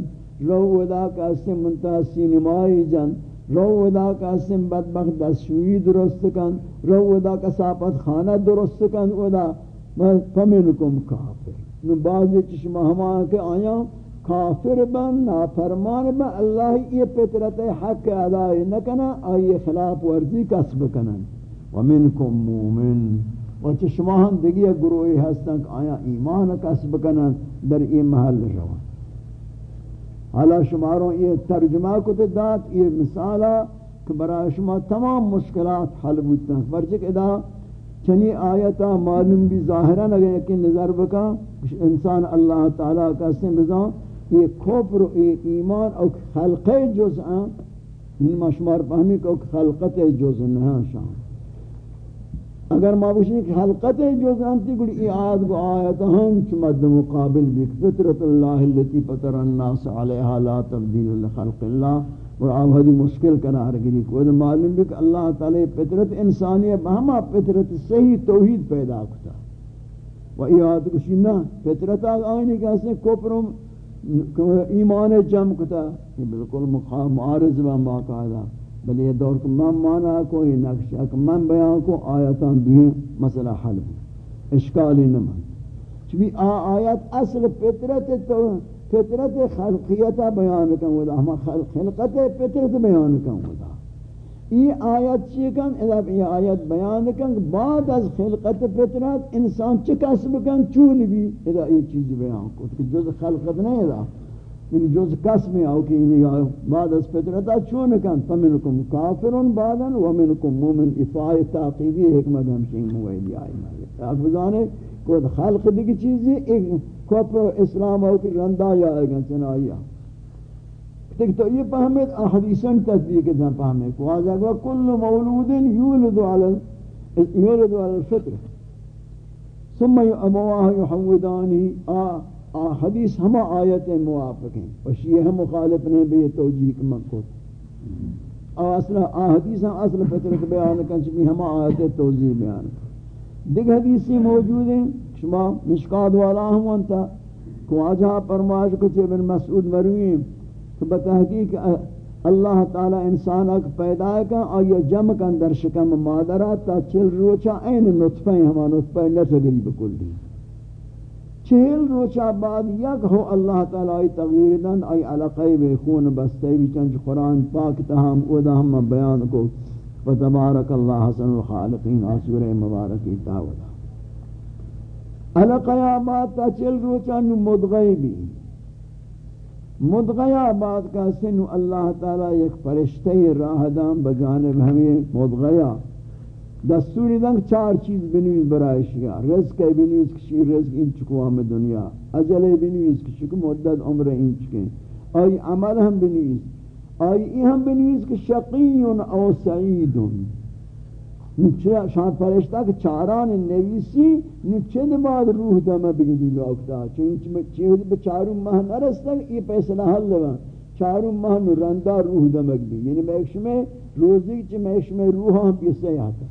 رو دا کسی منتہ سینمائی جن. رو ودا کا سم بدبخت دستشویی درست کن، رو ودا کا ساپت خانہ درست کن ودا فمنکم کافر۔ نو بعضی چشمہ ہما کے آیا کافر بن، نافرمان بن، اللہ یہ پترت حق ادائی نکنا آئی خلاف ورزی کسب کنن۔ ومنکم مومن۔ و شما ہم دیگی گروہی ہستن کہ آیا ایمان کسب کنن، در این محل روان۔ حالا شماروں یہ ترجمہ کو تو دات یہ مثالہ کہ برای شما تمام مشکلات حل بودتا برچک ادا چنی آیتا معلوم بھی ظاہرہ نگے کہ نظر بکا انسان اللہ تعالیٰ کا سن بزان یہ کفر یہ ایمان او خلق جز ہیں ان مشمار فہمی کو خلقت جز نہ شان اگر ما بشنی کہ خلقت جز انتی گڑی ای آیت کو آیت ہم چمد مقابل بھی فطرت اللہ اللتی فطر الناس علیہا لا تبدیل لخلق اللہ اور آپ حدی مشکل قرار گری کو معلوم بھی کہ اللہ تعالی فطرت انسانی بہما فطرت صحیح توحید پیدا کرتا و ای آیت کو شنہ فطرت آئینی کہتے ہیں کپرم ایمان جم کتا۔ یہ بالکل معارض و باقاعدہ بل یہ دور کو من مانا کوئی نقشہ کہ من بیان کو آیتان دوئیں مسئلہ حل ہو۔ اشکالی نمان چونکہ آ آیت اصل فطرت تو فطرت خلقیتا بیان کن ودا۔ ہما خلقت فطرت بیان کن ودا۔ یہ آیت چی کن؟ اذا یہ آیت بیان کن بعد از خلقت فطرت انسان چی کسب کن؟ چون بھی اذا یہ چیز بیان کو کہ جز خلقت نہیں اذا۔ یعنی جز کسب میں آو کہ یعنی بعد از فطرت چون کن؟ فمنکم کافرون بعدا ومنکم مومن افائی تاقیبی حکمت ہمشین مویدی آئی مالک آپ بزانے کو خلق دیکھ چیزی، ایک کفر اسلام ہو کہ رندہ یا آئے گا چنائیہ تک تو یہ فهمت احادیثاً تطبیق دن فهمت کو. آجا گوا کل مولود یولد علی یولد علی الفطر. ثم ابواہ یحودانی، آ حدیث ہما آیت موافق ہیں۔ اور یہ ہم مخالف نہیں بھی توجیہ مکوت اصل حدیث ہم اصل فطرت بیان کن چکی ہما آیت توجیہ بیان دیکھ، حدیثی موجود ہیں۔ شما مشکاد والا ہوں انتا ہاں کو آجا پرماش کچھ ابن مسعود مرویم کہ بتحقیق اللہ تعالی انسان اک پیدا کا اور یہ جمع کن در شکم مادرات تا چل روچا، این نطفہ ہما نطفہ نتگری بکلی چہل روچا بعد یک ہو اللہ تعالی تغییر دن، ای علاقی بے خون بستے بھی چنچ قرآن پاک تہم اودا ہم بیان کو. فتبارک اللہ حسن الخالقین آسور مبارکی تاودا علاقی آباد تا چل روچا نو مدغی بھی مدغیا بعد کا سن اللہ تعالی ایک فرشتے راہ دام بجانب ہمیں مدغیا. دستوری دنگ چار چیز بنویز برای شیا رزق بنویز کشی رزق ان چکو ہم دنیا. اجل بنویز کشی کو مدد عمر ان چکیں آئی عمل ہم بنویز. آئی ہم بنویز کہ شقیون او سعیدون. شان فرشتہ کہ چاران نویسی نچند بعد روح دم بگی لوکتا چون چیز بچارو ماہ نرستا یہ فیصلہ حل لگا چارو ماہ نرندہ روح دمک بھی یعنی میکش میں روزی چی میکش میں روحاں پیسے آتا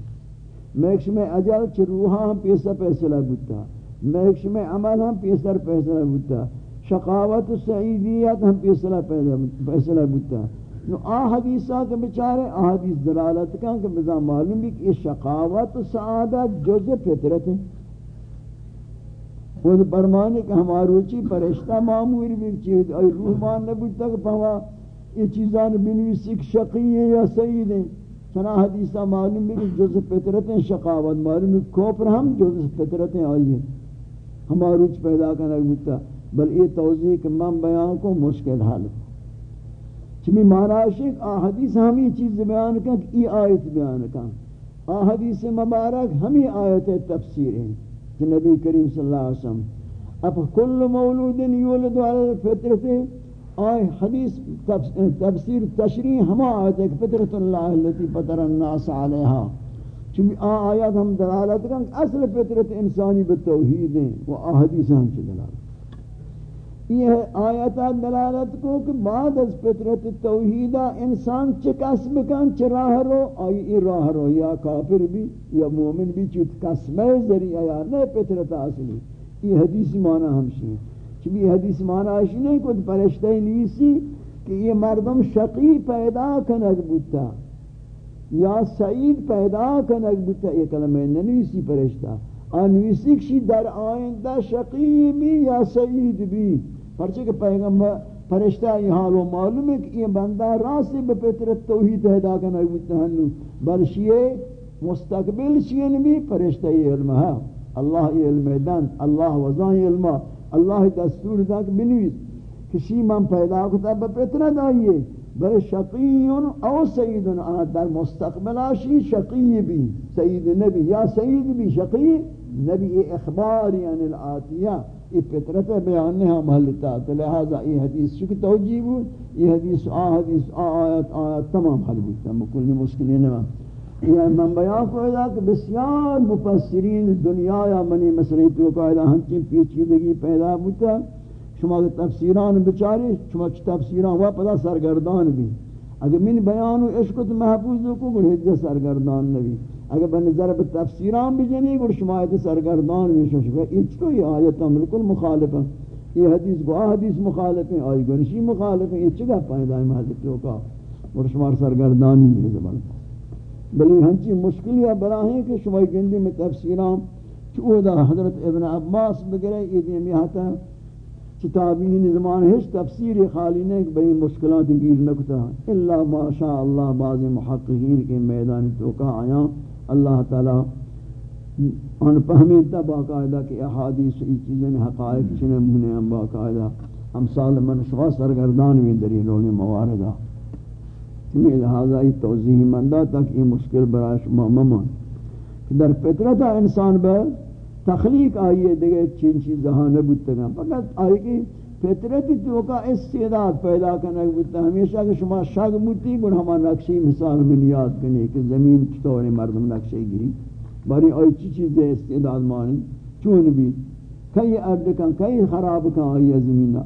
میکش میں اجل چی روحاں پیسہ فیصلہ بودتا میکش میں عمل ہم پیسر فیصلہ بودتا شقاوت و سعیدیت ہم پیسلہ فیصلہ بودتا نو آ حدیثات بچارے آ حدیث دلالت کن کہ بزا معلوم بھی کہ شقاوت و سعادت جز فطرت ہے۔ خود برمانے کہ ہماروچی پرشتہ معمول بھی چیز ای روح مان نبوتا کہ پہوا یہ چیزان بنویسی کہ شقی ہے یا سعید ہے چنا حدیثہ معلوم بھی جز فطرت شقاوت معلوم کوپر ہم جز فطرت ہیں، آئی ہیں۔ ہماروچ پیدا کرنا بوتا بل یہ توضیح کہ من بیان کو مشکل حل۔ ہے چمی مہاراشک آ حدیث ہمیں چیز بیان کن کہ ای آیت بیان کن آ حدیث مبارک ہمیں آیت تفسیر ہیں، کہ نبی کریم صلی اللہ علیہ وسلم۔ اب کل مولود یولد علی الفطرت آئی حدیث تفسیر تشریح ہما آیت ہے کہ فطرت اللہ اللتی فطر الناس علیہا۔ چمی آ آیات ہم دلالت کن اصل فطرت انسانی بتوحید ہیں وہ آ حدیث ہم چی دلالت۔ یہ آیتا دلالت کو کہ بعد از فطرت توحیدہ انسان چکسب کن چراہ رو، آئی ای راہ رو، یا کافر بھی، یا مومن بھی چوت کسب ذریعہ یا نئے فطرت اصلی یہ حدیث معنی ہمشی ہے چونکہ حدیث معنی ہمشی نہیں کچھ پرشتہ نیسی کہ یہ مردم شقی پیدا کنگ بودتا یا سعید پیدا کنگ بودتا یہ کلمہ ننویسی پرشتہ۔ آنویسی کشی در آئندہ شقی بھی یا سعید بھی۔ پرچہ کہ پیغمبر فرشتہ یہ حال و معلوم ہے کہ یہ بندہ راسی بپترت توحید ادا کرنا ہوتا ہے بلشیے مستقبل چین بھی فرشتہ علم ہے۔ اللہ یہ علم دن اللہ وزان علم۔ اللہ دستور داک بنویس کسی من پیدا کتا با بپترت آئیے بل شقیون او سیدن آنا در مستقبل آشی شقی بھی سید نبی یا سید بھی شقی نبی اخباری عن العاتیہ۔ یہ فطرت بیان نہیں محلتا تو لہذا یہ حدیث چکہ توجیہ بود یہ حدیث آ حدیث آ، آیت آیت تمام حل بودتا مکلی مشکلی نمان یہ من بیان کو ہے کہ بسیار مفسرین دنیا یا منی مسئلہ تو قائدہ ہنچی پیچیدگی پیدا بودتا شما کے تفسیران بچاری شما کی تفسیران و پدا سرگردان بھی۔ اگر من بیان و عشق تو محفوظ کو گل حج سرگردان نبی۔ اگر به نظر به تفسیران بجنی گل شما ایت سرگردان بھی شما یہ چو یہ آیت بالکل مخالف ہے یہ حدیث کو حدیث مخالف ہیں، آئی گنشی مخالف ہیں۔ یہ چگہ پیدا ہے محضر تو کا؟ اور شما سرگردانی ہے زبان بلی ہنچی مشکل ہے بلا ہے کہ شما گندی میں تفسیران چودہ حضرت ابن عباس بگرے یہ دیم یہاں کتابین زمان ہیچ تفسیر خالی نہیں کہ بھئی مشکلات گیر نکتا الا ما شاء اللہ بعض محققین کے میدان توقع آیا اللہ تعالی ان فہمیتا باقاعدہ کہ احادیث ای چیزیں حقائق چنے مہنے ہم باقاعدہ ہم سال من سرگردان میں دلیلوں مواردہ یہ لہذا یہ توضیح مندہ تک یہ مشکل برای شما ممان در فطرت انسان بے تخلیق آئیے دیگه چین چیز ہاں نبودتا گا فقط آئی کی فطرتی تو کا استعداد پیدا کرنا بودتا ہمیشہ کہ شما شاگ بودتی گن ہما نقشی مثال من یاد کرنے کہ زمین چطور مردم نقشی گری باری آئی چی چیز استعداد مانی چون بھی کئی ارد کن کئی خراب کن آئی زمینہ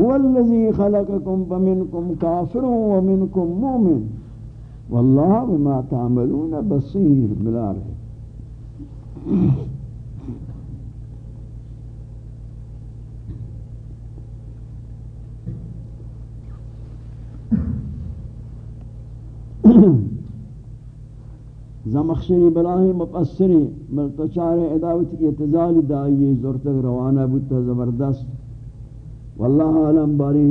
هو الذي خلقكم فمنكم كافر ومنكم مؤمن. والله بما تعملون بصير. بلا ريب. زمخشری بلاہی مقصری ملتچار اداوت اعتزال دائی زورتک روانہ بودتا زبردست واللہ عالم باری.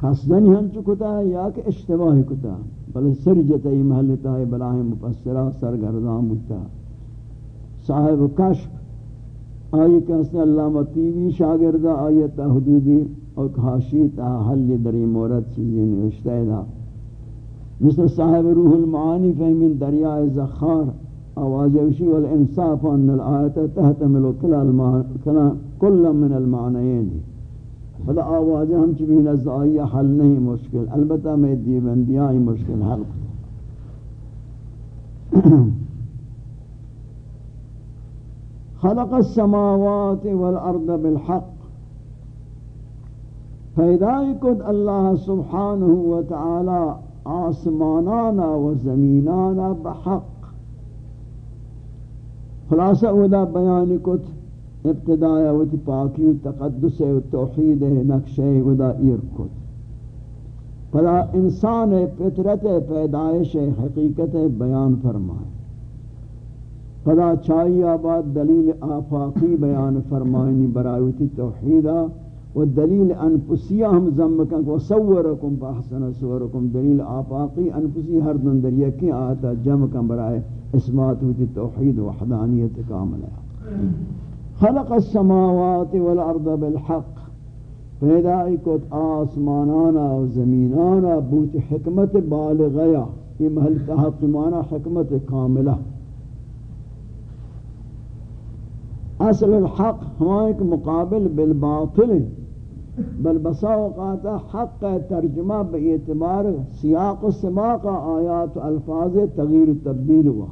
قصدنی ہم چکتا ہے یا کہ اشتباہی کتا بل سرجت ای محلتا ہے بلاہ مفسرہ سرگردان بودتا صاحب کشف آئی کہتے علامہ تیوی شاگردہ آیتا حدودی اور کھاشی تا حل دری مورد چیزیں نوشتہ دا. مثل صاحب روح المعانی فہمین دریائے زخار آواز وشی والانصاف ان الآیت تحتمل کل من المعنیین. خدا آواز ہم چی بھی نزدائی حل نہیں مشکل البتہ میں دیوندیائی مشکل حل خلق السماوات والارض بالحق پیدای کد اللہ سبحانہ وتعالی آسمانانا و زمینانا بحق خلاصہ ادا بیان کت ابتداء و پاکی و تقدس و توحید نقشہ ودا ایر کت پدا انسان فطرت پیدائش حقیقت بیان فرمائے۔ پدا چاہیے آباد دلیل آفاقی بیان فرمائنی برایوتی توحیدہ و دلیل انفسیہ ہم زمکن کو صورکم پا احسن صورکم دلیل آفاقی انفسی ہر دن در یکی آتا جمع کن برائے اسمات ہوتی توحید وحدانیت کامل ہے۔ خلق السماوات والأرض بالحق. پیدائی کت آسمانانا و زمینانا بوت حکمت بالغیا یہ محل تحقیمانا حکمت کاملہ اصل الحق ہمائے کے مقابل بالباطل. بل بسا حق ترجمہ بے اعتبار سیاق و سماق آیات و الفاظ تغییر تبدیل ہوا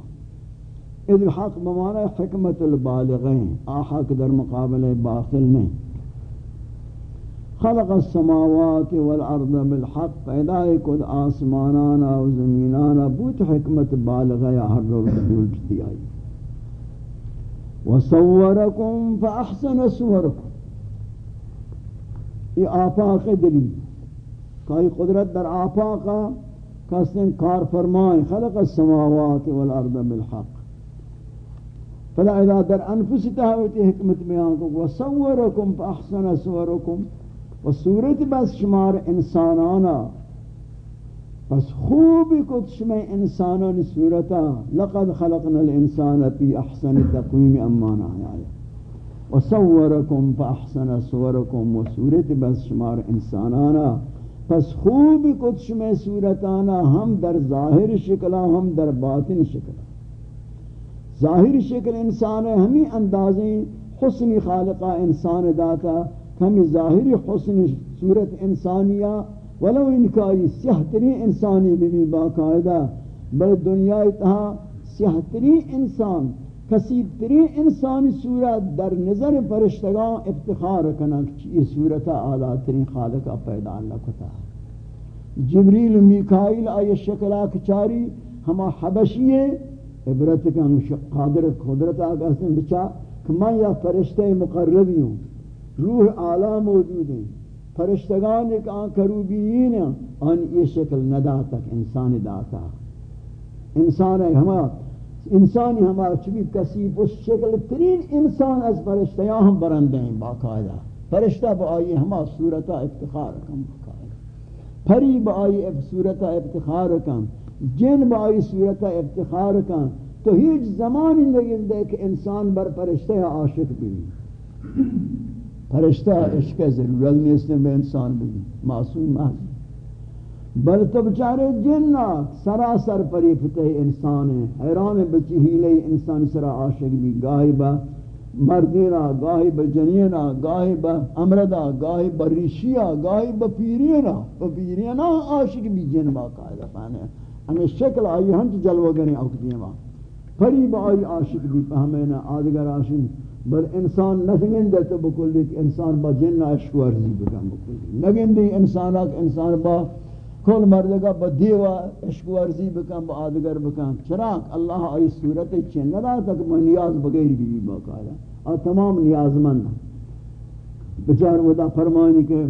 اذ حق بمانا حکمت البالغین آحق در مقابل باطل نہیں۔ خلق السماوات والارض بالحق پیدا کد آسمانانا و زمینانا بوت حکمت بالغ ہر روز جلتی آئی۔ وصورکم فاحسن صورکم۔ یہ آفاق دلیل۔ کئی قدرت در آفاقا کسن کار فرمائیں خلق السماوات والارض بالحق۔ فلا إذا در أنفس تهوتی حکمت بیان کو وصورکم فأحسن صورکم و صورت بس شمار إنسانانا. پس خوب کت شمی انسانان صورتا. لقد خلقنا الإنسان پی أحسن تقویم امانا آیا وصورکم فا احسن صورکم و صورت بس شمار إنسانانا. پس خوب کت شمی صورتانا. ہم در ظاہر شکلا ہم در باطن شکلا. ظاہر شکل انسان ہے، ہمیں اندازیں حسن خالقہ انسان داتا، ہمیں ظاہری حسن صورت انسانیہ، ولو انکاری سیاہ انسانی بھی باقاعدہ، بل دنیا اتہا سیاہ انسان، کسیبترین انسانی صورت در نظر فرشتگان افتخار کنن یہ صورت آلہ ترین خالقہ پیدا لکتا جبریل و میکائیل آئی شکلہ کچاری ہما حبشی ہے عبرت کا ہم قادر قدرت آگاہ سے بچا کہ میں یا فرشتہ مقربی ہوں روح اعلیٰ موجود ہیں فرشتگان ایک آن کروبیین ہیں. آن یہ شکل ندا تک انسان داتا. انسان ہے ہما انسانی ہمارا چبی کسیب اس شکل ترین انسان از فرشتیاں ہم برندے ہیں باقاعدہ. فرشتہ با آئی ہما صورتہ افتخار کم باقاعدہ. پری با آئی صورتہ افتخار کم جن با آئی صورتہ افتخار کم تو ہیچ زمانی نہیں دے کہ انسان بر فرشتہ عاشق بھی فرشتہ عشق ضرورت نہیں اس نے بے انسان بھی معصوم محض بل تو بچارے جنات سراسر پری فتح انسان ہیں، حیران بچی ہیلے انسان سرا عاشق بھی، گاہی با مردینا گاہی با جنینا گاہی با امردا گاہی با ریشیا گاہی با پیرینا با پیرینا عاشق بھی جن با قائدہ پانے ہمیں شکل آئی، ہنچ جلوہ گنے اوک دیما پری با آئی عاشق بھی پہمینا آدگر عاشق بل انسان نگن دے تو بکلی کہ انسان با جن عشق ورزی بکن بکلی نگن دے انسان اک انسان با کل مردگا، با دیوا عشق ورزی بکن، با آدگر بکن۔ چراک اللہ آئی صورت چین ندا تک میں نیاز بغیر بھی باقالا اور تمام نیاز من بچار ودا فرمانی کہ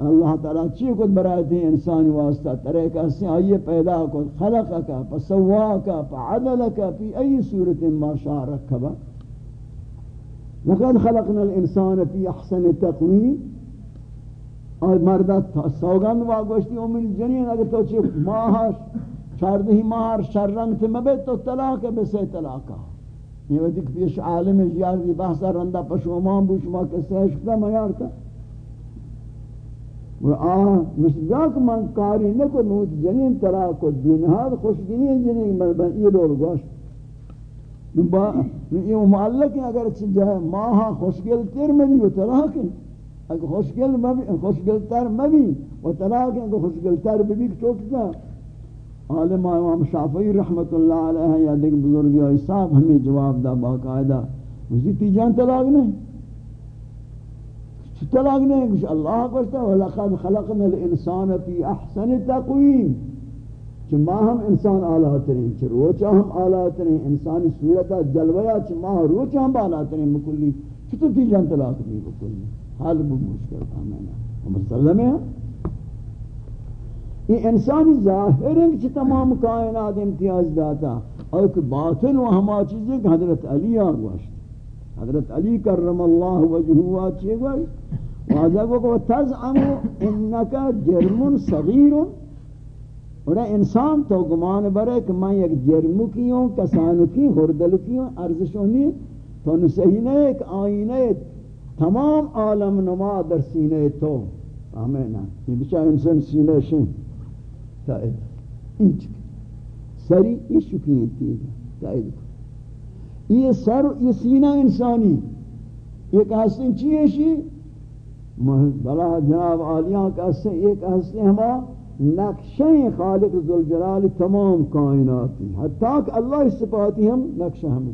اللہ تعالیٰ چی کت برای تھی انسانی واسطہ طریقہ سے آئیے پیدا کت خلقکا پا سواکا پا عدلکا پی ای صورت ما شاء رکھبا لقد خلقنا الانسان في احسن تقویم۔ اور مردہ سوگند وا گوشتی امین جنین، اگر تو چی ماہر چاردہی ماہر، شر رنگ تھی مبے تو طلاق ہے، بسے طلاقا یہ وقت کہ پیش عالم جیار دی بحثا رندہ پشومان بو شما کسی شکتا میار تا اور آہ مشجاک من کاری نکو نوت جنین طلاق کو دینہاد خوش دینین جنین من بن یہ لوگ گوشت یہ معلق ہے اگر چیز جائے ماہا خوشگل تیر میں بھی وہ طلاق اگر خوشگل خوشگل تر میں بھی وہ طلاق اگر خوشگل تر بھی بھی چوکتا عالم امام شافعی رحمت اللہ علیہ یا دیکھ بزرگی آئی صاحب ہمیں جواب دا باقاعدہ مجھے تیجان طلاق نہیں طلاق نہیں کچھ اللہ کہتا ہے، وَلَقَدْ خَلَقْنَا الْإِنسَانَ فِي أَحْسَنِ تَقْوِيمٍ۔ چھ ماہ ہم انسان آلہ ترین چھ روچا ہم آلہ ترین، انسانی صورتا جلویا چھ ماہ روچا ہم آلہ ترین مکلی۔ چھ تو تی جان طلاق بھی بکلی حال بو مشکل آمینا ہم سلم ہے یہ انسانی ظاہر ہے کہ تمام کائنات امتیاز داتا۔ اور کہ باطن و ہما چیزیں کہ حضرت علی آگوشت۔ حضرت علی کرم اللہ وجہو آچے گوئی؟ واضح کو کہ تزعمو انکا جرم صغیر اور انسان تو گمان برے کہ میں ایک جرم کی ہوں کسان کی ہردل کی ہوں ارزشونی تو نسہی نے ایک آئینے، تمام عالم نما در سینے تو۔ آمین۔ یہ بچہ انسان سینے شن تائید۔ انچ سری یہ شکی انتیجا تائید۔ یہ سر، یہ سینہ انسانی۔ ایک حسن چیئے شی؟ بلا جناب آلیاں کا حسن ایک حسن ہما نقشہ خالق ذوالجلال تمام کائناتی۔ حتیٰ کہ اللہ صفاتی ہم نقشہ ہمیں۔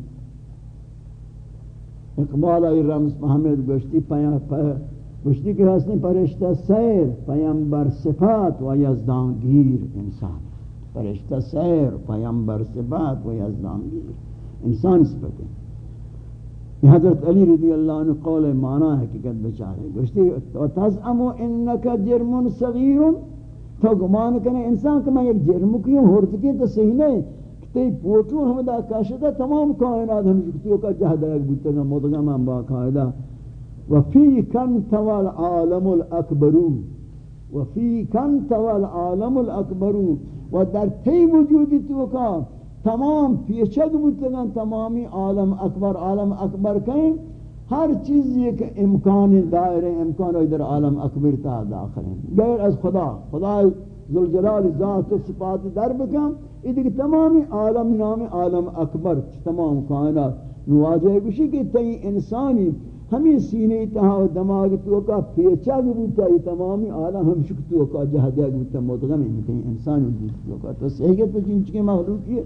اقبال آئی رمز محمد گوشتی گوشتی کہ حسن پرشتہ سیر، پیمبر صفات و یزدان گیر انسان۔ پرشتہ سیر، پیمبر صفات و یزدان گیر۔ انسان صفت ہے۔ یہ حضرت علی رضی اللہ عنہ قول معنی حقیقت بچارے، گوشتی، وَتَزْعَمُ إِنَّكَ جِرْمٌ صَغِيرٌ تو گمان کرنے انسان کہ میں ایک جرم کی ہوں ہورتکی تو صحیح نہیں تی پوچو ہم دا کاشتا تمام کائنات ہم شکتیوں کا جہد ایک بودتا گا مدگا من با قائدہ وفی کن توال عالم الاکبرو وفی کنت والعالم الاکبر۔ و در تی وجودی تو کا تمام پیچک بودتگن تمامی عالم اکبر عالم اکبر کہیں، ہر چیز یہ کہ امکان دائر امکان ادھر عالم اکبر تا داخل ہیں۔ غیر از خدا خدا ذوالجلال ذات و صفات در بکم ادھر تمامی عالم نام عالم اکبر، تمام کائنات نواجہ بشی کہ تئی انسانی ہمیں سینے تہا و دماغ تو کا پیچا بوتا یہ تمامی عالم ہم شک تو کا جہدیا بوتا مدغم ہے کہیں انسان وجود تو کا تو صحیح ہے، تو جن چکے مخلوق ہے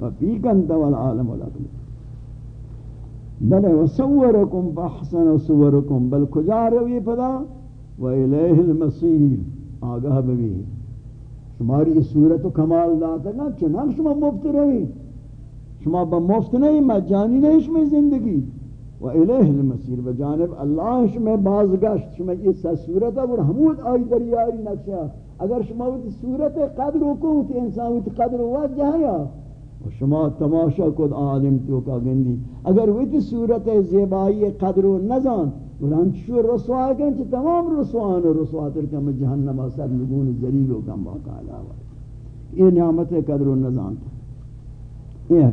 و فی کنت والعالم والاکبر بل وصورکم فاحسن صورکم، بل کجا روی پدا؟ و الیہ المصیر، آگاہ ببی شماری اس صورت و کمال داتا نا چنانک شما مفت روی. شما با مفت نہیں مجانی نہیں شما زندگی. و الیہ المصیر بجانب اللہ شما بازگشت، شما یہ صورت اور حمود آئی دریاری نقشہ. اگر شما وہ صورت قدر کو انسان وہ قدر وجہ ہے شما تماشا کد عالم تو کا گندی۔ اگر ویت صورت زیبائی قدر و نزان وران شو رسوا کن چھ تمام رسوان و رسوا تر کم جہنم اثر لگون ذلیل و کم واقع علاوہ یہ نعمت قدر و نزان۔ تھا یہ ہے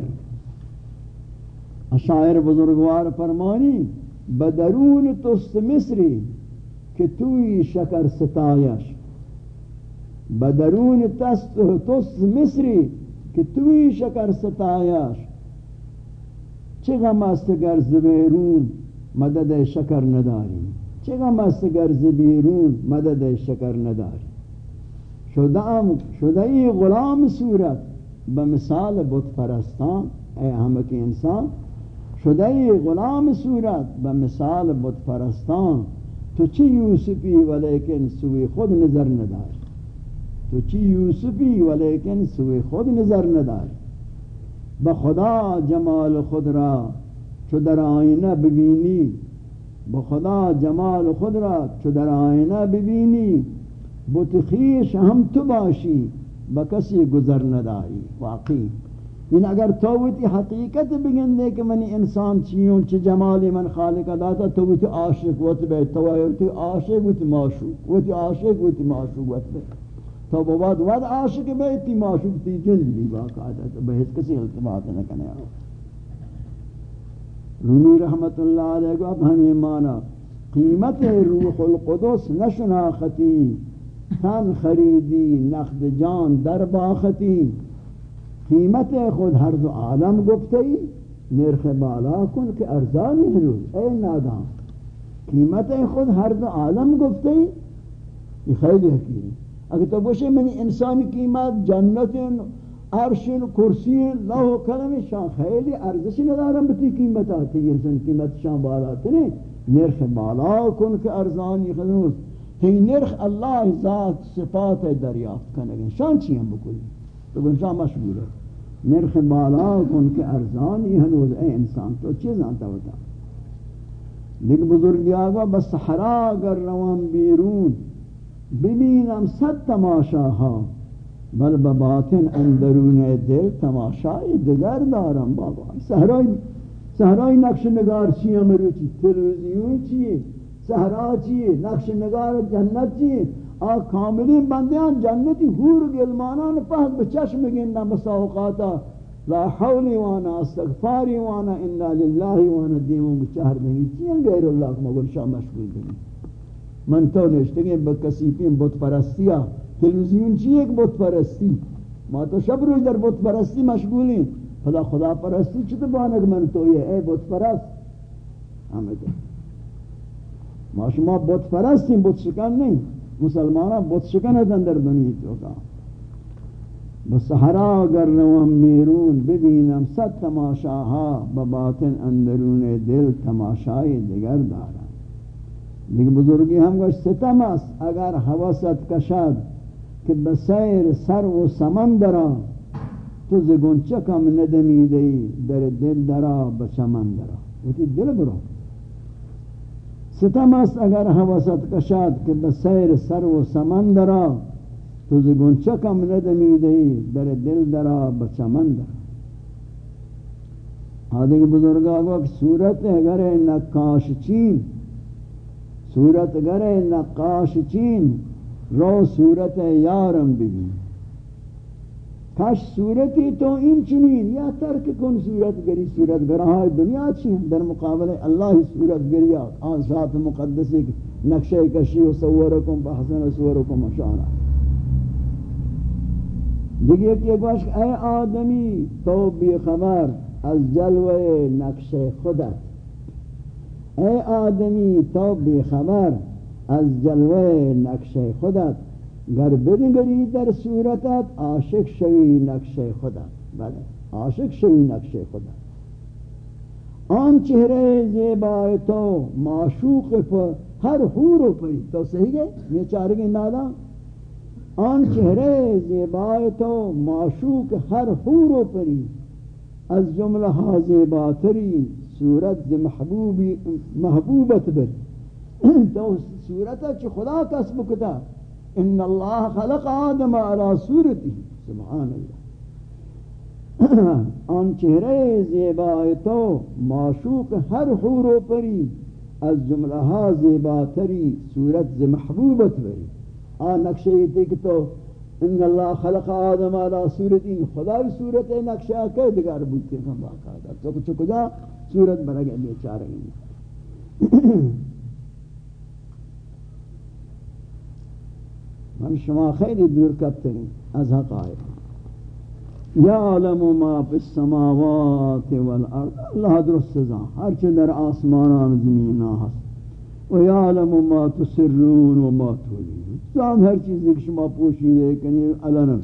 اشاعر بزرگوار فرمانی بدرون تست مصری کہ توی شکر ستایش بدرون تست تست مصری کہ توی شکر ستایش. چه غم است گر زبیرون مدد شکر نداری؟ چه غم است گر زبیرون مدد شکر نداری؟ شدام شدئی غلام صورت. بمثال بت پرستان اے ہمکی انسان شدئی غلام صورت. بمثال بت پرستان تو چی یوسفی ولیکن سوی خود نظر نداری؟ تو چی یوسفی ولیکن سوی خود نظر نداری بخدا جمال خود را چو در آئینہ ببینی. بخدا جمال خود را چو در آئینہ ببینی. بتخیش ہم تو باشی بکسی گزر نداری. واقعی. ان اگر توتی حقیقت بگن دے کہ منی انسان چیوں چی جمالی من خالق داتا تو توتی عاشق وط بے توتی عاشق وط معشوق وط عاشق وط معشوق وط بے تو بعد ود عاشق بیتی معشوق تی جلد بھی باقاعدہ تو بہت کسی التباط نہ کنے آؤ۔ رومی رحمت اللہ علیہ کو اب ہمیں مانا، قیمت روح القدس نشناختی تن خریدی، نقد جان در باختی۔ قیمت خود ہر دو عالم گفتی نرخ بالا کن کہ ارزانی ہنوز اے نادان، قیمت خود ہر دو عالم گفتی یہ خیلی حقیقی اگر تو بوشے منی انسانی قیمت جنت عرش کرسی لوح کلم شان خیلی ارزشی ندارم بتی قیمت آتی انسان قیمت شان بالا تنے نرخ بالا کن کہ ارزانی خدوز تی نرخ اللہ ذات صفات دریافت کنگیں شان چی ہم بکلی تو گن شان مشغول ہے نرخ بالا کن کہ ارزانی ہنوز اے انسان. تو چیز آتا ہوتا لیکن بزرگی آگا، بس حرا گر روان بیرون. ببینم صد تماشاها. بل بباطن اندرون دل تماشای دگر دارم بابا. سهرای سهرای نقش نگار چی امرو چی؟ تلویزیون چی سهرا چی نقش نگار جنت چی آ کاملین بندیان جنتی حور گلمانان فهد بچشم گندن بساوقاتا لا حولی وانا استغفاری وانا انا للہ وانا دیمون بچہر دنگی چی غیر اللہ مگل شاہ مشغول دنگی من تو نشتگیم نشتگیں بکسیفین بت پرستیا تلویزیون چی ایک بت پرستی ما تو شب روز در بت پرستی مشغولیں خدا خدا پرستی چی تو بانک من تو یہ اے بت پرست ہمیں تو. ما شما بت پرستیم بت شکن نہیں مسلمانا بت شکن ہے در دنیا تو کا بسحرا اگر روم میرون ببینم صد تماشاها بباطن اندرون دل تماشای دیگر دارم لیکن بزرگی ہم گوش ستم است. اگر حواست کشد کہ بسیر سر و سمندرا تو زگون چکم ندمی دی در دل درا بچمن درا وہ دل برو. ستم است اگر حواست کشد کہ بسیر سر و سمندرا تو زگون چکم ندمی دی در دل درا بچمن درا آدھے بزرگا گوش صورت اگر نکاش چین صورت گر نقاش چین، رو صورت یارم ببین۔ کاش صورتی تو این چنین، یا ترک کن صورت گری، صورت گرہائی دنیا چی ہیں؟ در مقابل اللہ صورت گری آن ذات مقدسی نقشہ کشی و صورکم بحسن صورکم اشارہ دیکھئے کہ گوش اے آدمی، تو بی خبر، از جلوہ نقش خودت۔ اے آدمی تو بی خبر از جلوہ نقش خودت، گر بدگری در صورتت، عاشق شوی نقش خودت. بلے عاشق شوی نقش خودت. آن چہرے زیبائے تو معشوق پر ہر حور و پری. تو صحیح گئے یہ چارگی نادا آن چہرے زیبائے تو معشوق ہر حور و پری. از جملہ ہا زیباتری صورت محبوبی محبوبت بر. تو صورت چھ خدا کسب کتا، ان اللہ خلق آدم على صورتی. سبحان اللہ. آن چہرے زیبائے تو معشوق ہر حور و پری، از جملہ ہا زیباتری صورت ز محبوبت بری. آن نقشہ یہ تھی کہ تو ان اللہ خلق آدم علی صورت خدا صورت نقشہ کہ دگار بودتے ہیں باقاعدہ تو کچھ کجا؟ صورت بنا گئے بیچارے ہیں۔ من شما خیلی دور کرتے ہیں، از حقائق یعلم ما فی السماوات والارض، اللہ درست زان ہر در آسمانان زمینہ ہست و یعلم ما تسرون و ما تولین زان ہر چیز ایک شما پوشیدے کنی علنا۔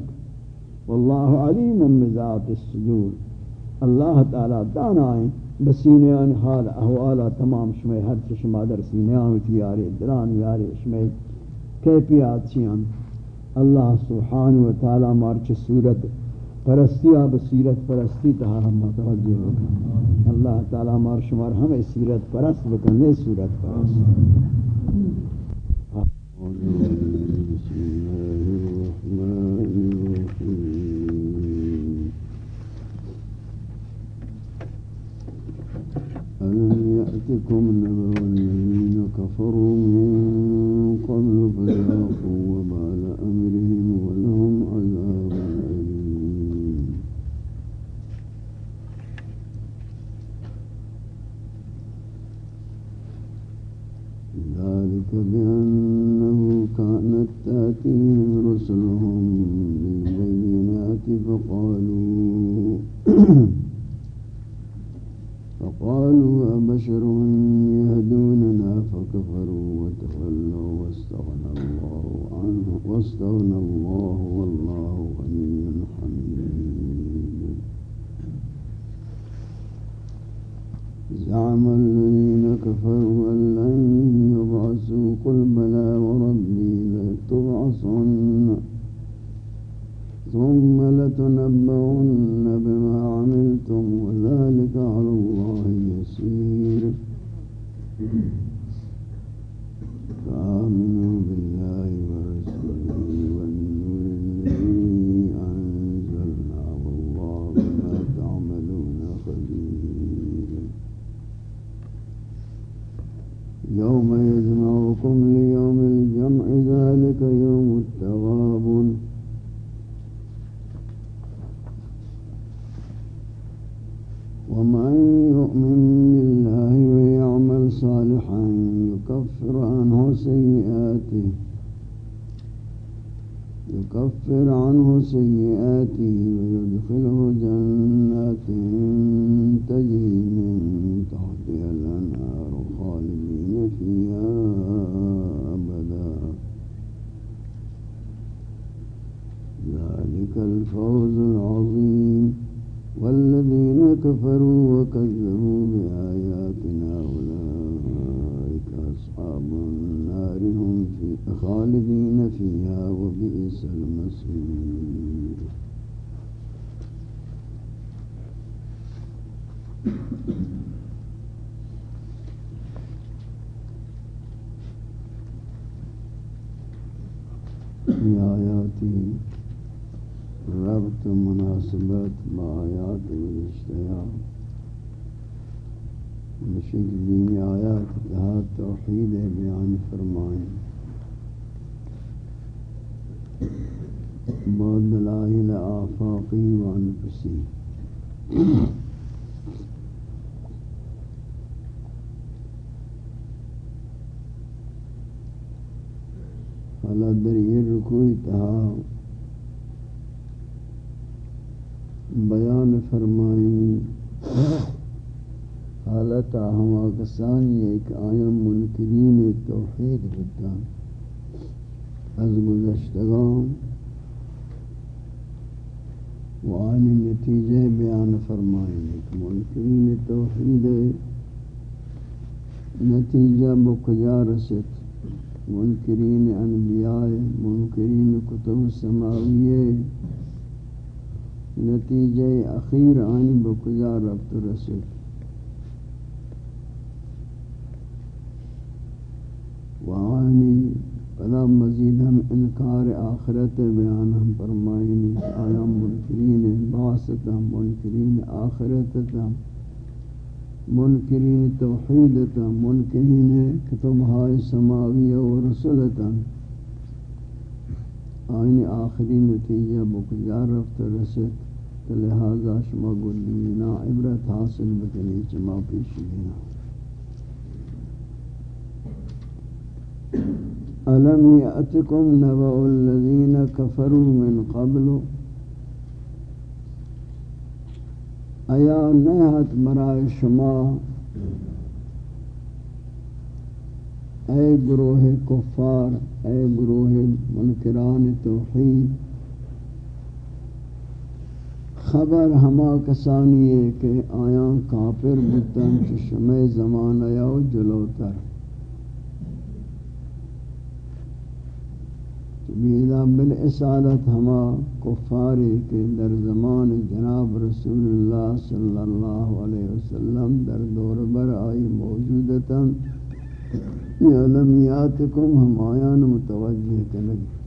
واللہ علیم بذات الصدور۔ اللہ تعالی دانائیں بسینیان حال احوالا تمام شما ہر چی شما در سینیان تیاری دران، یاری شما کیفیات چیان اللہ سبحانہ و تعالی مارچ صورت پرستی، آب سیرت پرستی تہا ہم متوجہ بکن اللہ تعالی مار شمار ہمیں سیرت پرست بکن لے صورت پرست۔ بسم اللہ الرحمن ألم يأتكم نبأ الذين كفروا من قبل فذاقوا وبال أمرهم ولهم عذاب أليم. ذلك بأنه كانت تأتيهم رسلهم بالبينات فقالوا فقالوا أبشر يهدوننا فكفروا وتولوا واستغنى الله عنه واستغنى الله والله غني حميد. زعم الذين كفروا أن لن يبعثوا قل بلى وربي لتبعثن. ثم لتنبؤن بما عملتم وذلك على توحید از گزشتگان و آنی نتیجہ بیان فرمائیں ایک منکرین توحید نتیجہ بکجا رسط منکرین انبیاء منکرین کتب سماویہ نتیجہ اخیر آنی بکجا ربط رسل وآنی پدا مزید ہم انکار آخرت بیان ہم فرمائنی آیا منکرین باستا منکرین آخرتتا منکرین توحیدتا منکرین کتبهای سماویہ و رسولتا آئین آخری نتیجہ بکجار رفت رسد لہذا شما گلینا عبرت حاصل بکنی چما پیشی پیشینا ألم يأتكم نبأ الذين كفروا من قبل؟ ایا نہت مرائے شما، اے گروہ کفار، اے گروہ منکران توحید، خبر ہما کسانی ہے کہ آیاں کافر بتن چشمہ زمانہ یا جلوتر۔ بیدا بالاسالت ہما کفاری کے در زمان جناب رسول اللہ صلی اللہ علیہ وسلم در دور بر آئی موجودتا یعلمیاتکم ہم ہمایان متوجہ کنگ